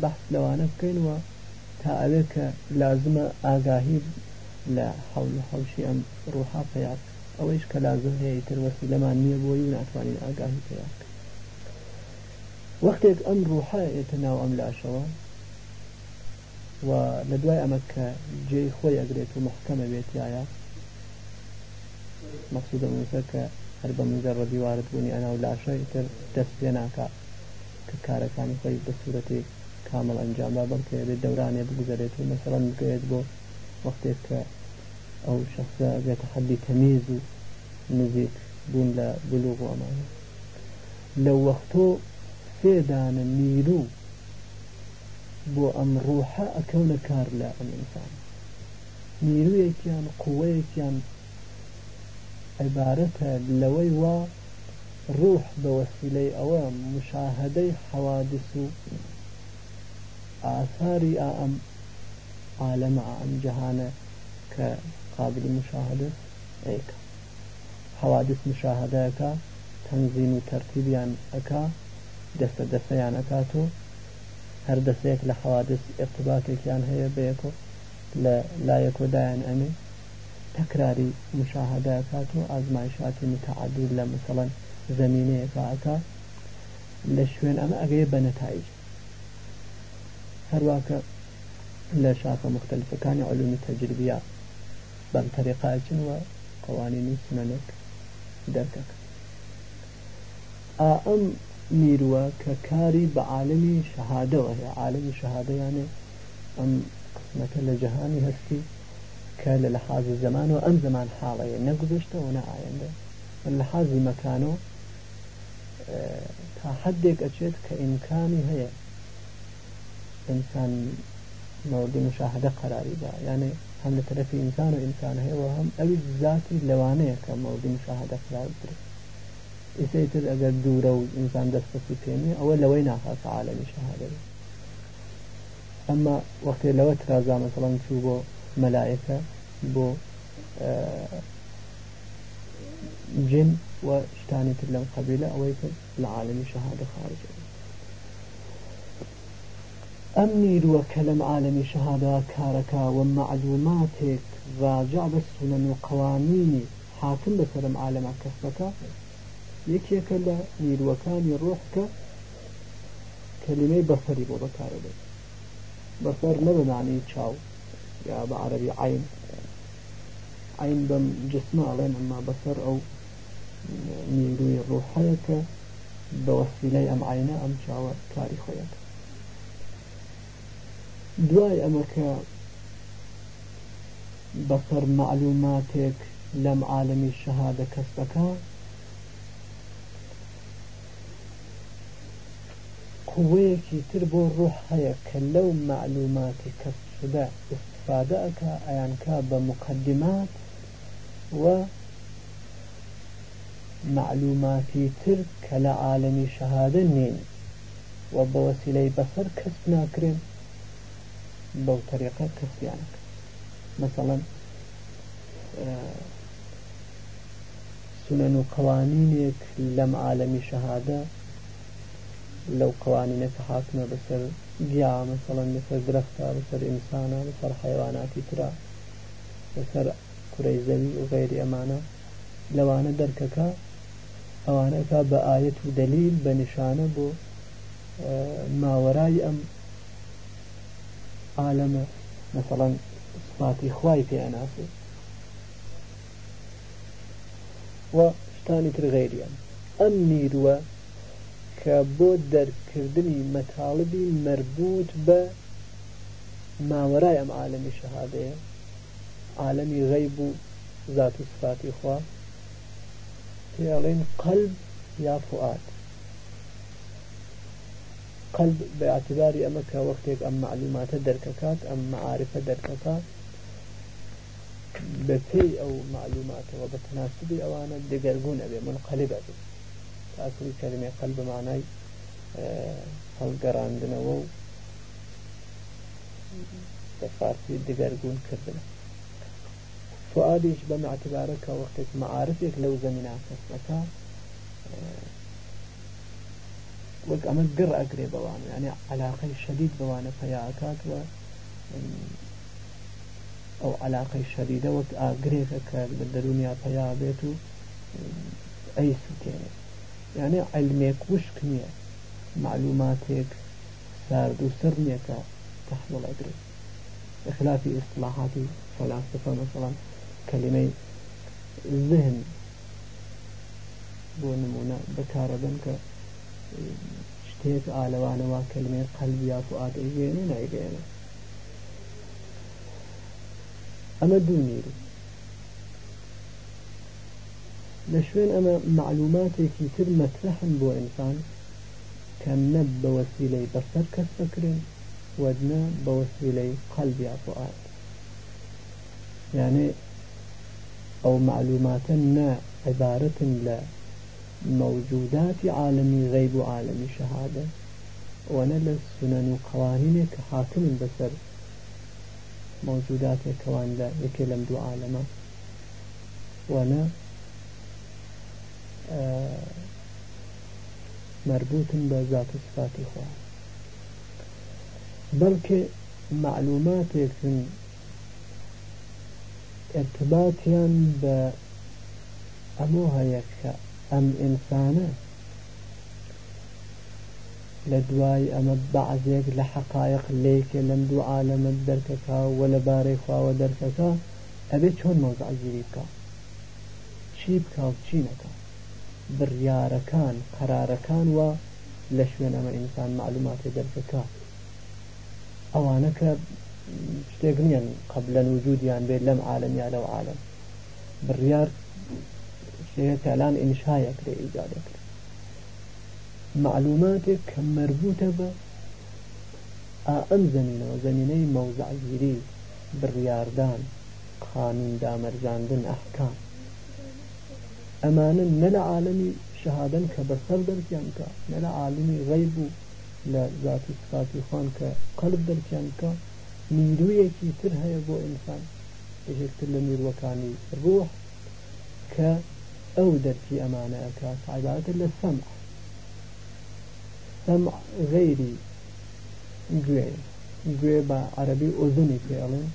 بەحث لەوانە بکەینەوە تا ئەوێ کە لازمە ئاگاهی لە حول حوشی ئەم ڕوحا پیاک ئەوەیش کە لازم هەیە تروەسی لەمان نییە بۆی و ناتوانین ئاگاهی پیاک وەختێک ئەم ڕوحە ئێتە ناو ئەم لاشەوە و لە دوای ئەمە کە جێ خۆی ئەگرێت و محکەمە بێتیایە مەخصود موسە کە هەر بە منجە ڕەدیوارت بوونی ئەناو لاشای تر دەست پێ ناکە کە کارەکانی خۆی بە سوورەتی کامل ئەنجامدا بەڵکە بێت دەورانێ بگوزارێت و مەسەڵەن بگەێت بۆ وەختێک کە ئەو شخصە بێتە حەدی تەمیز و نزیک بوون لە بلوغ و ئەمانە لەو وەختۆ سێدانە میرو بو ام روحا اكون كار لا ئەم ئینسان نیرویەکیان قوەیەکیان عیبارەتە لەوەی وا ڕوح روح بوسيلي او مشاهدي حوادث آثار ام عالم ام جهانة كقابل مشاهدة ايكا حوادث مشاهدة حەوادس مشاهدەکە تەنزین و دست ئەکا دەستە كاتو هەر دەسێک لە حوادث اقتباسێکیان هەیە بەیەکۆ لە لایەکۆدایان ئەمێ تەکراری مشاهداکات و ئازمایشاتی متعدد لە مثڵەن زمینەیەکەکە لە شوێن ئەمە ئەگەی بە نەتایج هەروواکە لە شاخە مختلفەکانی علومی تەجربە بەم تەریقاچن وە قوانینی سنەنێک دەرکەکە ئەم میروە کە کاری بە عالمی شەهادەوە هەیە عالمی شەهادەیانێ ئەم قسمەکە لە جەهانی هەستی کە لە لە حازی زمانەوە ئەم زمان حاڵەیە نەگوزشتەوە نەئایەندە لە حازی مەکانەوە تا حدێک ئەچێت کە ئیمکانی هەیە ئینسان مەوردی مشاهدە قراری دا یعنی هەم لە تەرەفی ئینسان و ئینسان هەیە و هەم ئەوی زیاتی لەوانەیە کە مەوردی مشاهدە قرار بکرێت إسيتر أجر دورة وإنسان دستسي فيني أول لوين أخاك عالم شهادة أما وقت لو ترازا مثلا شو بو ملائكة بو آه، جن وشتاني تلم قبيلة أو يكون العالم شهادة خارج أمني كلم عالم شهادة كاركا ومعلوماتك راجع بالسنن وقوانين حاكم بسلم عالم كسبك یەکێکە لە نیروەکانی ڕۆحکە کەلیمەی بەسەری بۆ بەکاربێت بەسەر نەبمانی چاو یا بە عەربی عین عین بەم جسماڵێن ئەمما بەسەر ئەو نیروی ڕۆحەیەکە بەوەسیلەی ئەم عینە ئەم چاوە کاری خۆیەکە دوای ئەمەکە بصر معلوماتێک لم عالمی شەهادە کەسەکە قوەیەکی تربو الروح هيا كلو معلوماتي لەو استفاده كا ايان بە مقدمات و معلوماتي تر کە لە عالمی شەهادە نین و بە وەسیلەی بەسەر کەس مثلا آه، سنن قوانينك لم عالمي شهاده لەو قوانینەکە ما بسر گیا مثلا لەسەر درەختا بەسەر ئینسانە بسر حیواناتی ترا بسر کوڕی زەوی و غێری ئەمانە لەوانە دەرکەکە ئەوانەکە بە ئاەت و دەلیل بە نیشانە بۆ اه، ماوەرای مثلا سپاتی خوای پێناسێ و شتانی تر أم ئەم کە بۆ دەرکردنی مەتاڵبی مربوط بە ماوەرای ئەم عالەمی شەهادەیە عالەمی غەیب و ذات و سفاتی خوا پێڵێن قەلب یا فعات قەلب بە اعتباری ئەمە کە وەختێک ئەم معلوماتە دەرکەکات ئەم معارفە دەرکەکات بەپی ئەو معلوماتەوە بە تەناسبی ئەوانە دەگەرگوون ئەبێ من قەلب ئەبێت ئەسلی کەلمێ قەل بمانای هەڵگەڕاندنەوە و بە فارسی دگەرگون کردنە فعادیش بەم اعتبارە کە وەختێک مەعارفێک لەو زەمینە کەسەکە وەک ئەمە گڕ ئەگرێ بەوان ینی علاقەی شەدید بوانە پەیاکاتوە ئەو علاقەی شەریدە وەک ئاگرێکە کە بە دەرونیا پەیا بێت و ئەی سوتێنێت يعني علمك وشكني معلوماتك سارد وسرنيك تحلل أدري بخلاف إصطلاحات فلاسفة مثلا كلمة الذهن ونمونا بكارة بنك کە شتێک ئالەوانەوە قلبي يا فؤاد فعاتێژێنێ ايجيني ئەمە دوو لشوين أما معلوماتك تر مطرحا بو إنسان كان نب بوسيلة بصر كسكرين ودنا بوسيلة قلب يا فؤاد يعني أو معلوماتنا عبارة لا موجودات عالمي غيب وعالمي شهادة وانا للسنن وقوانين كحاكم بسر موجودات كوان لا يكلم دو عالمه وانا مربوط به ذات صفاتی خوا بلکه معلوماتێک ارتباطیان بە أم هەیەکە لدواي أم لە لحقائق ليك لم لە لم لێکێ ولا باريخا عالەمە دەرکەکە هون لە بارەی خواوە دەرکەکە بڕیارەکان قەرارەکان وە لە شوێن ئەمە ئینسان معلوماتی دەرکات ئەوانە کە شتێک نییان قبلەن وجودیان بێت لەم عالم یا لەو عالم بڕیار شتەکەلان ئینشایەک لێ ئیجادەکرد معلوماتێک کە مربوطە بە ئەم زمینەوە زمینەی مەوزعگیری بڕیاردان قانون دامەرزاندن ئەحکام أمانا نە عالمي شهادا شەهادن کە بەسەر دەرکیان کە نە لە ذات و سفاتی خوان کە قەلب دەرکیان کە نیرویەکی تر هەیە بۆ ئینسان ژێکتر لە نیروەکانی ڕوح کە ئەو دەرکی ئەمانە ئەکات عیباتە لە سەمع سەمع غەیری گوێ گوێ بە عەربی ئۆزنی پێڵێن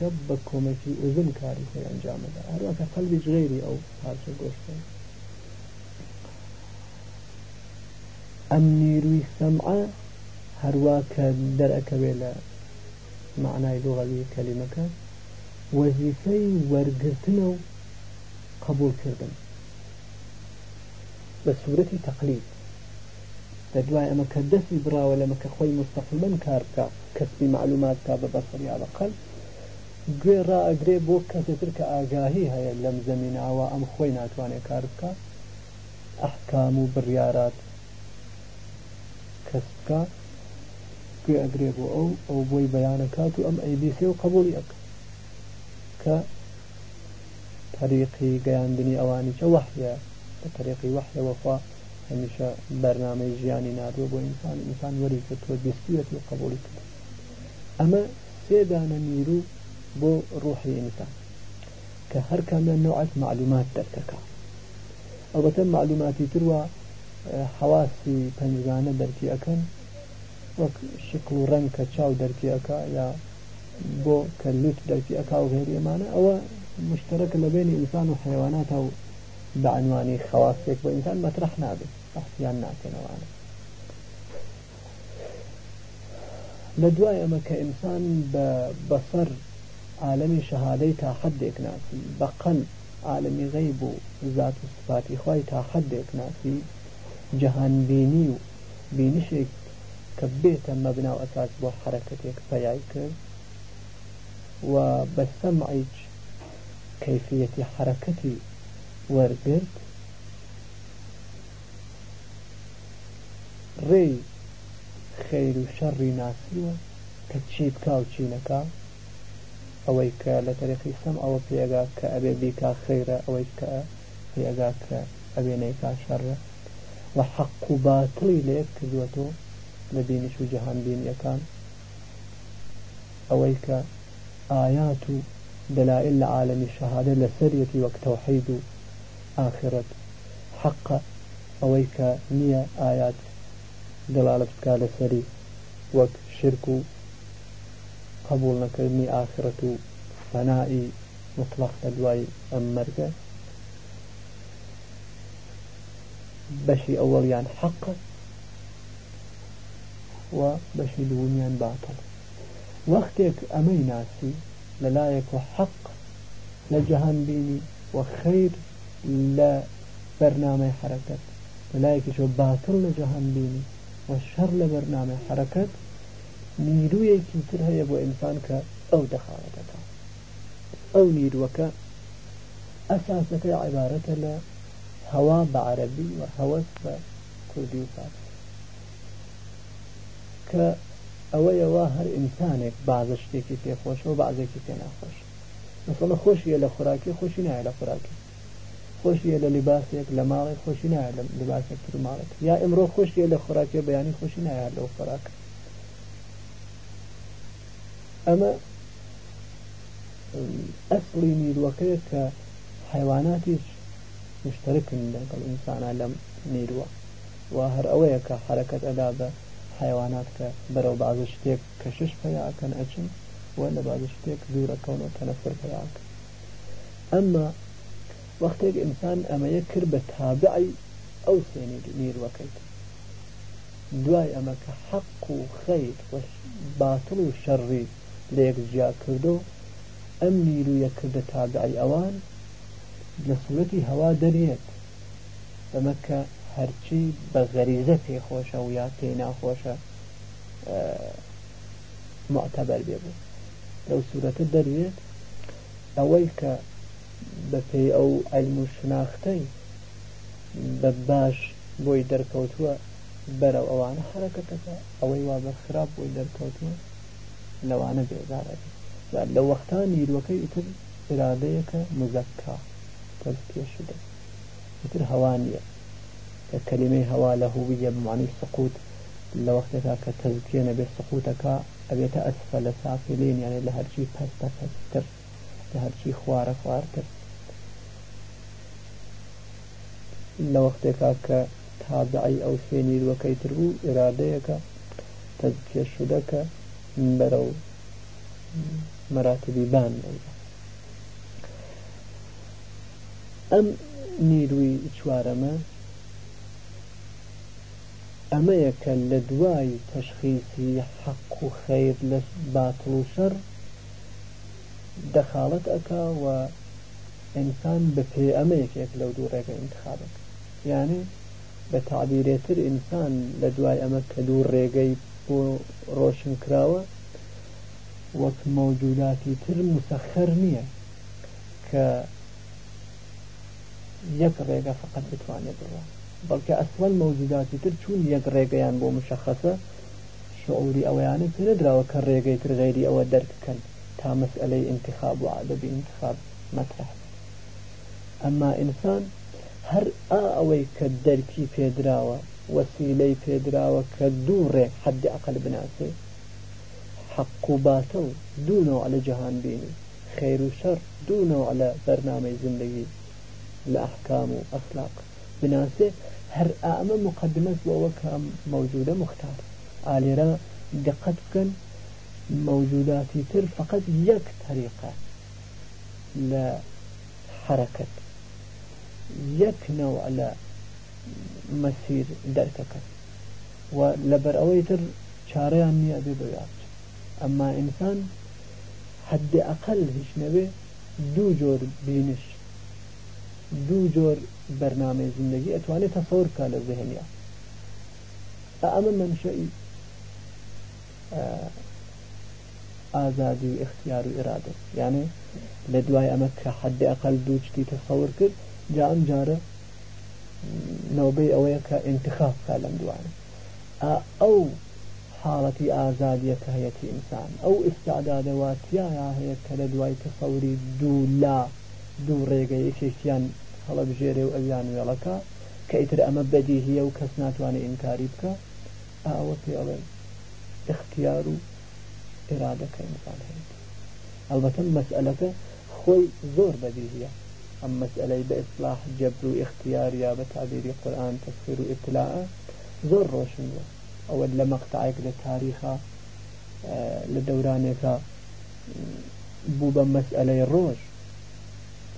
كب كومتي أذن كاري يعني في أنجام ده هروا كقلبي غيري أو هذا قصته أمني روي سمعة هروا كدرك بلا معنى لغة كلمة وزيفي ورقرتنو قبول كردن بسورة تقليد تدوى أما كدسي برا ولا ما كخوي مستقبل كاركا كسب معلومات كاب بصري على قلب گوێ ڕائگرێ بۆ کەسێتر کە ئاگاهی هەیە لەم زەمیناوە ئەم خۆی ناتوانێت کار بکە ئەحکام و بڕیارات کەس بکە گوێ ئەگرێ بۆ ئەو ئەو بۆی بەیانەکات و ئەم ئەیبیسێ و قبولی ئەک کە طریقی گەیاندنی ئەوانی چە وەحە بە طریقی وەحەوەخوا هەمیشە بەرنامەی ژیانی نادوە بۆ ئینسان ئینسان وەری کە تۆ بستوێت و قبولی کرد ئەمە سێدانە نیرو بۆ ڕۆحێنەکە کە هەر کامیان نوعات معلومات دەرکەکە ئەوەتە معلوماتی تروە حواسی پەنجگانە دەرکی ئەەکەن وەک شکل و ڕەنگ کە چاو دەرکیەکە یا بۆ کە لوت دەرکیەکە و غێریێمانە ئەوە مشترەک لە بینی ئینسان و حیوانات و بەعنوانی خواستێک بۆ ئینسان بەترەح نابێت بەحسیان ناکەنەوانە لە دوای ئەمە کە ئینسان بە بەسەر عالمی شەهادەی تااقەت دێکناسی بەقەن عالمی غەیب و زات و سپاتی خی تااقەت دێکناسی جەهانبینی و بینشێک کە بێتە مەبناو ئەساس بۆ حرەکەتێک پەیای کرد و بەسەم عیج کەفیەتی حرەکەتی وەرگرت ڕێی خەیر و شەڕی ناسیوە کە چی بکا و چینەکە أوي كلطريقي سم أو في أجاك أبي بيكا خير في أجاك أبي نيكا شر وحق باطلي ليك كذوته شو جهان دين يكان أوي آيات دلائل عالم الشهادة لسرية وكتوحيد آخرة حق أويك نية آيات دلالة كالسري وك شرك قبول نكردني آخرة فنائي مطلق أدواي أم بشي أول يعني حق وبشي دون يعني باطل وقتك أمي ناسي للايك حق لجهان بيني وخير لبرنامج حركة للايك شو باطل لجهان بيني والشر لبرنامج حركة نیرویەکی تر هەیە بۆ ئینسان کە ئەو دەخانەکەتا ئەو نیروەکە ئەساسەکەی عیبارەتە لە هەوا بە عەربی و هەوەس بە کوردی و فارس کە ئەوەیەوە هەر ئینسانێک بازە شتێکی پێخۆشە و بازێکی پێ ناخۆش مثلە خۆشیە لە خوراکی خۆشی نایە لە خوراکی خۆشیە لە لباسێک لە ماڵی خۆشی نایە لە لباسێک تر ماڵێک یا ئەمڕۆ خۆشیە لە خوراکی بەیانی خۆشی نایە لەو خوراکە ئەمە ئەسڵی نیروەکەیە کە حیواناتیش مشترکن لەگەڵ ئینسانە لەم نیروە و هەر ئەوەیە کە حرەکەت ئەدا بە حیوانات کە بەرەو باز شتێک کەشش پیاکەن ئەچن و لە باز شتێک زورەکەونەوە تەنەفر پیاکەن ئەمما وەختێک ئینسان ئەمەیە کرد بە تابعی ئەو سێنی نیروەکەیت دوای ئەمە کە حەق و خەیت باتڵ و شەڕی لە یەکجیا کردو ئەم نیرویە کردە تابعی ئەوان لە سوەتی هەوا دەرێت بەمەکە هەرچی بە غەریزە پێخۆشە و یا پێ ناخۆشە معتەبەر بێبوو لەو سوورەتە دەروێت ئەوەی کە بە پێی ئەو ئەلم و شناختەی بە باش بۆی دەرکەوتووە بەرەو ئەوانە حرەکەتەکە ئەوەی وا بەخراپ بۆی دەرکەوتووە لوانه بیزاره و لو وقتا نیروکه ایتر اراده که مزکا تذکیه شده ایتر هوانیه کلمه هوا لهویه بمعنی سقوط لو وقتا که تذکیه نبی سقوطه که ابیت اسفل سافلین یعنی لهرچی پستا پستر لهرچی خواره خوارتر لو وقتا که تابعی او سيني ایتر بو اراده که تذکیه بەرەو مەراتبی بان ئەم نیروی چوارەمە ئەمەیەکە لە دوای تەشخیسی حەق و خەیر لە باتڵ و شەر دەخاڵت ئەکا و ئینسان بە پێ ئەمەیەکێک لەو دوورێگە انتخابەکە یعنی بە تعبیرێتر ئینسان لە دوای ئەمە کە دوو ڕێگەی بۆ ڕۆشن کراوە وەک مەوجوداتی تر مسەخەر نییە کە یەک ڕێگە فقط بتوانێت بڕە بەڵکە ئەسڵەن مەوجوداتی تر چون یەک ڕێگەیان بۆ مشەخەسە شعوری ئەویانە پێدراوە کە ڕێگەی تر غێری ئەوە دەرککەن تا مەسئلەی انتخاب و عادەبی انتخاب مەترح ئەمما ئینسان هەر ئا ئەوەی کە دەرکی پێدراوە وسيلي فيدرا وكدور حد أقل بناسي حق باتو دونو على جهان بيني خير وشر دونو على برنامج لە لأحكام وأخلاق بناسي هر آما مقدمة ووكا موجودة مختار ئالێرا دقت بکەن موجوداتي تر فقط يك طريقة لحركة حركة يك نوع لا مسیر درکەکەن و لبر ئەوەی تر چارەیان نییە بێ بەات ئەمما ئینسان حدی ئەقل هیچ نەوێ دو جور بینش دو جور برنامه زندگی ئەتوانێت تەسەورکە لە زهێنیا ئەمە منشئی اه، آزادی و اختیار و اراده یعنی لە دوای ئەمە کە حدی ئەقل دووچتی کرد جا ئەم نەوبەی ئەوەیە کە انتخاب کا لەم دوانە ئەو حاڵەتی ئازادیەکە هەیەتی ئینسان ئەو ئستادادەواتیایە هەیە کە لە دوای تەسەوری دوو لا دوو ڕێگەیەکێکیان هەڵەبژێرێ و ئەویان وێڵەکە کە ئیتر ئەمە بەدی هەیە و کەس ناتوانێت ئینکاری بکە ئەوە پێ ئەڵێن اختیار و ئێرادەکە ئینسان هەیە ئەلبەتەن مەسئلەکە خۆی زۆر بەدی هەیە أما مسألة بإصلاح جبر واختيار يا بتعبير القرآن تفسير وابتلاء زور روشن أو لما اقتعيك لتاريخة آه، لدورانك بوبا مسألة الروش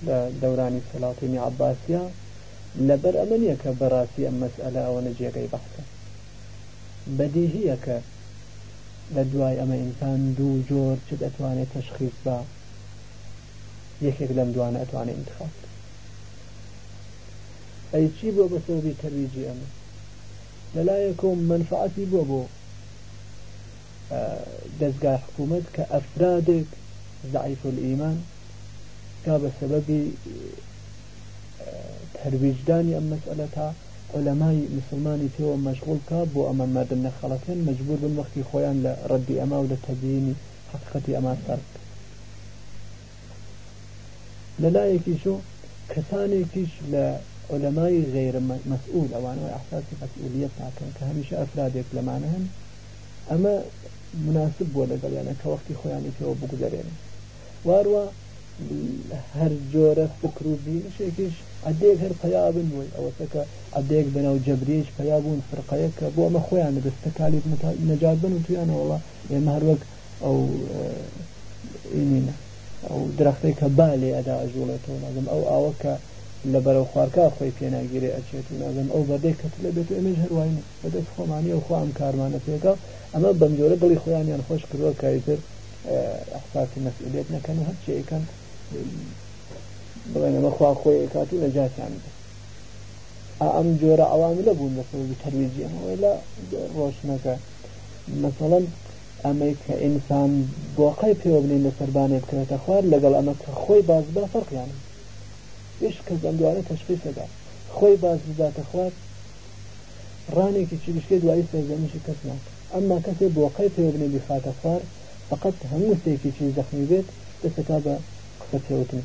لدوراني سلاطين عباسيا لبر أمنيك براسي أم مسألة ونجيغي بحثة بديهيك لدواي أما إنسان دو جور شد أتواني تشخيص با یەکێک لەم دوانا ئەتوانێت انتخاب ئەی چی بۆ بەسەوری تەویجی ئەمە لەلایەکۆم منفعەتی بۆ بۆ دەستگای حکوومەت کە ئەفرادێک ضعیف الئیمان کا بە ترويج داني ام مەسئلە تا مسلماني مسلمانی مشغول مەشغول کا بۆ ئەمە مردم نەخەڵەکەن مەجبور بن وەختی خۆیان ولا ڕەدی حقيقتي اما لە لەلایەکیش و کەسانێکیش لە ئۆلەمای غێرە مەسئول ئەوانەوە ئەحساسی مەسئولیت تاکەن کە هەمیشە ئەفرادێک لەمانە هەن ئەمە مناسب بووە لەگەڵیانە کە وەختی خۆیانی پێوە بگوزارێن واروە هەر جۆرە فکر و بینشێکیش ئەدێک هەر پیابن وی ئەوەسەکە ئەدێک بەناو جەبریش پیابوون فرقەیە کە بۆ ئەمە خۆیان دەستە کالیت نەجات بن و تویانەوەڵە ئێمە هەروەک ئەو ئینینە ئەو درختەی کە با لێ ئەدا ئەژوڵێتەوە ناگەم ئەو ئاوەکە لە بەرەو خوارکە خۆی پێناگیری ئەچێت و ناگەم ئەو بەدەی کەت لە بێت ئێمەش هەروین بەدەست خۆمانی ئەو خۆم کارمانە پێگا ئەمە بەم جۆرە دڵی خۆیانیان خۆش کردوە کاریتر ئەحساسی مەسئولێت نەکەن و هەرچیەکەن بڵێنەمە خوا خۆی ئەکات و نەجاتیان ئەم جۆرە ئەوانی لە بوون لە تەرویجی ئەمەوەی لە ڕۆشنەکە مثلەن ئەمەی کە ئینسان بۆقی پێوە بنین لە سەربانێ بکرێتە خوار لەگەڵ ئەمە کە خۆی باز بدا فەرقیان ئش کەس ئەم دووارە تەشخیسەدا خۆی باز بداتە خوار ڕانێکی چریشکی دوایی سەرزەنیشی کەس ناکە ئەمما کەسێک بۆقی پێوە بنین بخاتە خوار فقط هەموو سێکی چی زەخمی بێت دەستەکە بە قسە پێوتن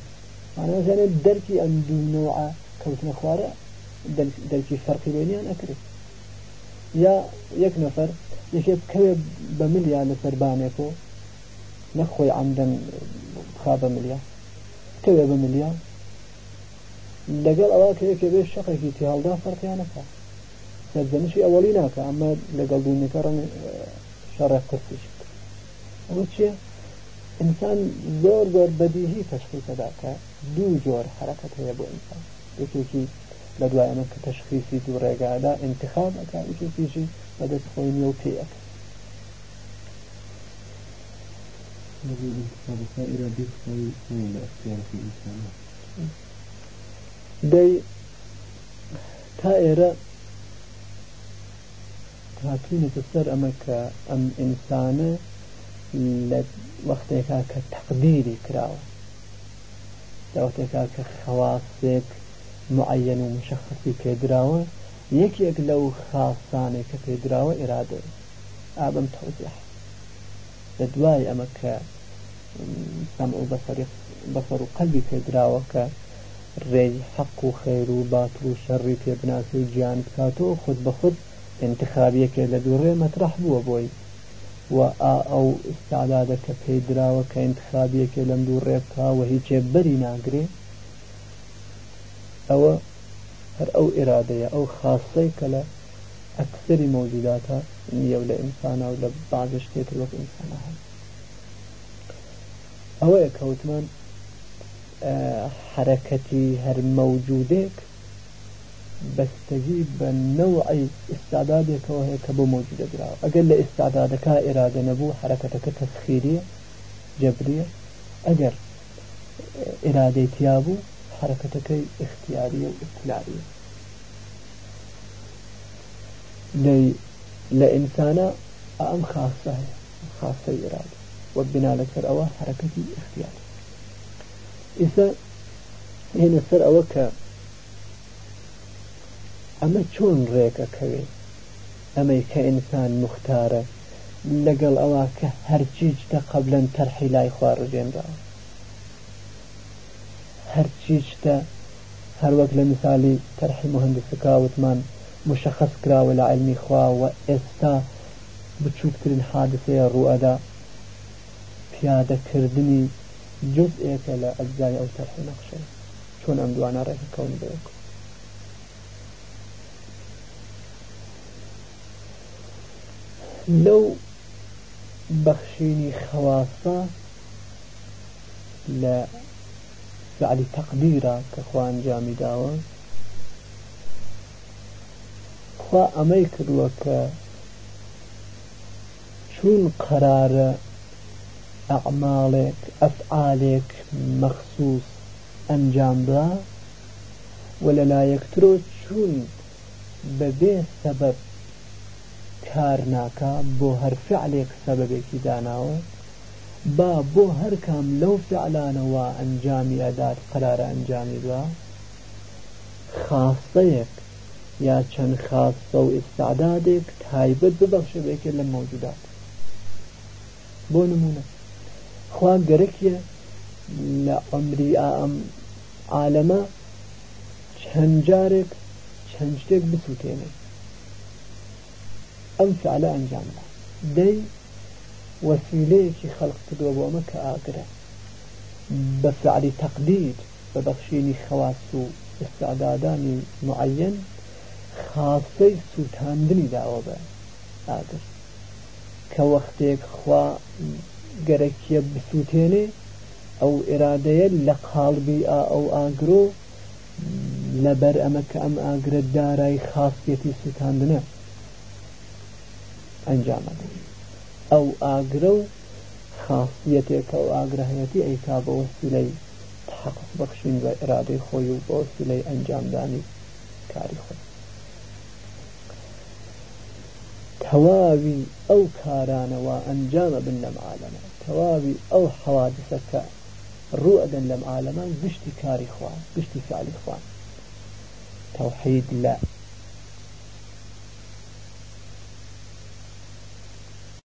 مانازانێت دەرکی ئەم دوونەوە کەوتنە خوارە دەرکی فەرقی بینیان ئەکرێت یا یەک نەفەر یەکێ بکەوێ بە ملیا لە سەربانێکۆ نەخۆی عمدەن بخا بە ملیا بکەوێ بە ملیا لەگەڵ ئەوە کەیەکێ بێ شەقێکی تیاڵدا فەرقییانەکە سەرزەنشی ئەوەڵی ناکە ئەمە لەگەڵ دوونەکە ڕەن شەڕێک قرسیش ئەوە چیە؟ ئینسان زۆر زۆر بەدیهی تەشخیسەداکە دوو جۆر حرەکەت هەیە بۆ ئینسان یەکێکی لە دوایەمە کە تەشخیسی دوو ڕێگادا انتخابەکە یکێکیشی خدت خوين يوفيك الذي انتصاب خائرة بخوي من الاختيار في إنسانه دي تائرة هاتوونە دەسەر ئەمە کە ئەم ئینسانە لە وەختێکا کە تەقدیری کراوە لەوەتێکا کە خەواسێک معەن و مشەخصی پێدراوە یەکێک لەو خاستانێک کە پێدراوە ئێرادە ئابم تەوزیح لە دوای ئەمە کە سەمع و بەسەر و قەلبی پێدراوە کە ڕێی حەق و خێر و باتر و شەڕی پێبناسی و گیان بکاتەوە خود بە خود انتخابیەکە لە دووڕێ مەترح بووە بۆی و ئا ئەو ئستعدادە کە پێدراوە کە انتخابیەکە لەم دوو ڕێبکاوە هیچێ بەری ناگرێ ئەوە هر او اراده او خاصه کله اکثر موجودات یو ولا انسان او بعض بعضش کې تر انسان هه او کوتمن اه، حركتي هر موجودك تجيب نوع استعدادك وهي كبو موجودة براو أقل استعدادك إرادة نبو حركتك تسخيرية جبرية أجر اه، إرادة تيابو حرکەتەکەی اختیاریە و ئفتلاریە لە ئینسانە ئەم خاصە هەیە خاصە ئێراد وە بنا لەسەر ئەوە حرکەتی اختیار ئێستا هێنە سەر ئەوە کە ئەمە چۆن ڕێکەکەوێ ئەمەی کە ئینسان مختارە لەگەڵ ئەوە کە هەرچیج تە قبلەن تەرحی لای خواڕژێنراوە هەرچی شتە هەروەک لە مثالی تەرحی مهندسەکە وتمان مشخص کراوە لە علمی خواوە ئێستا بچووکترین حادثەیە ڕوئەدا پیادەکردنی جزئێکە لە ئەجزای ئەو تەرحی نەخشە چۆن ئەم رأيك كون بيوك لو بخشيني خواصة لا فعلی تەقدیرە کە خوان جامی داوە خوا ئەمەی کردووە کە چون قەرارە ئەعمالێک ئەفعالێک مەخصوص ئەنجامدا و لە لایەکترۆ چون بەبێ سەبەب کار ناکە بۆ هەر فعلێک سەبەبێکی داناوە با بۆ هەر کام لەو فعلانەوە ئەنجامی ئەدات قرارە ئەنجامی بە خاستەیەک یا چەند خاستە و ئستعدادێک تایبەت ببەخشەبێکە لە مەوجودات بۆ نمونە خوا گەرەکیە لە ئەمری ئەم عالەمە چەند جارێک چەند شتێک بسووتێنێ ئەم فعلە ئەنجامدا دەی وەسیلەیەکی خەلق کردووە بۆ ئەمە کە ئاگرە بە فعلی تەقلید بە بەخشینی خەواس و استعدادانی معەن خاصەی سووتاندنی داوە بە ئاگر کە وەختێک خوا گەرەکیە بسووتێنێ ئەو ئێرادەیە لە قالبی ئا ئەو ئاگرۆ لەبەر ئەمە کە ئەم ئاگرە دارای خاصیەتی سووتاندنە ئەنجامەدەن ئەو ئاگرە و خاصیتێک ئەو ئاگرهەتی ئەیکا بەوە سیلەی تحقق بەخشین بە ئرادەی خۆی و بۆ سیلەی ئەنجامدانی کاری خۆی تەواوی ئەو کارانەوە ئەنجامە بن لەم عالەمە تەواوی ئەو حەوادسەکە ڕوئدەن لەم عالەمان گشتی کاری خوان گشتی فعلی خوان تەوحید لە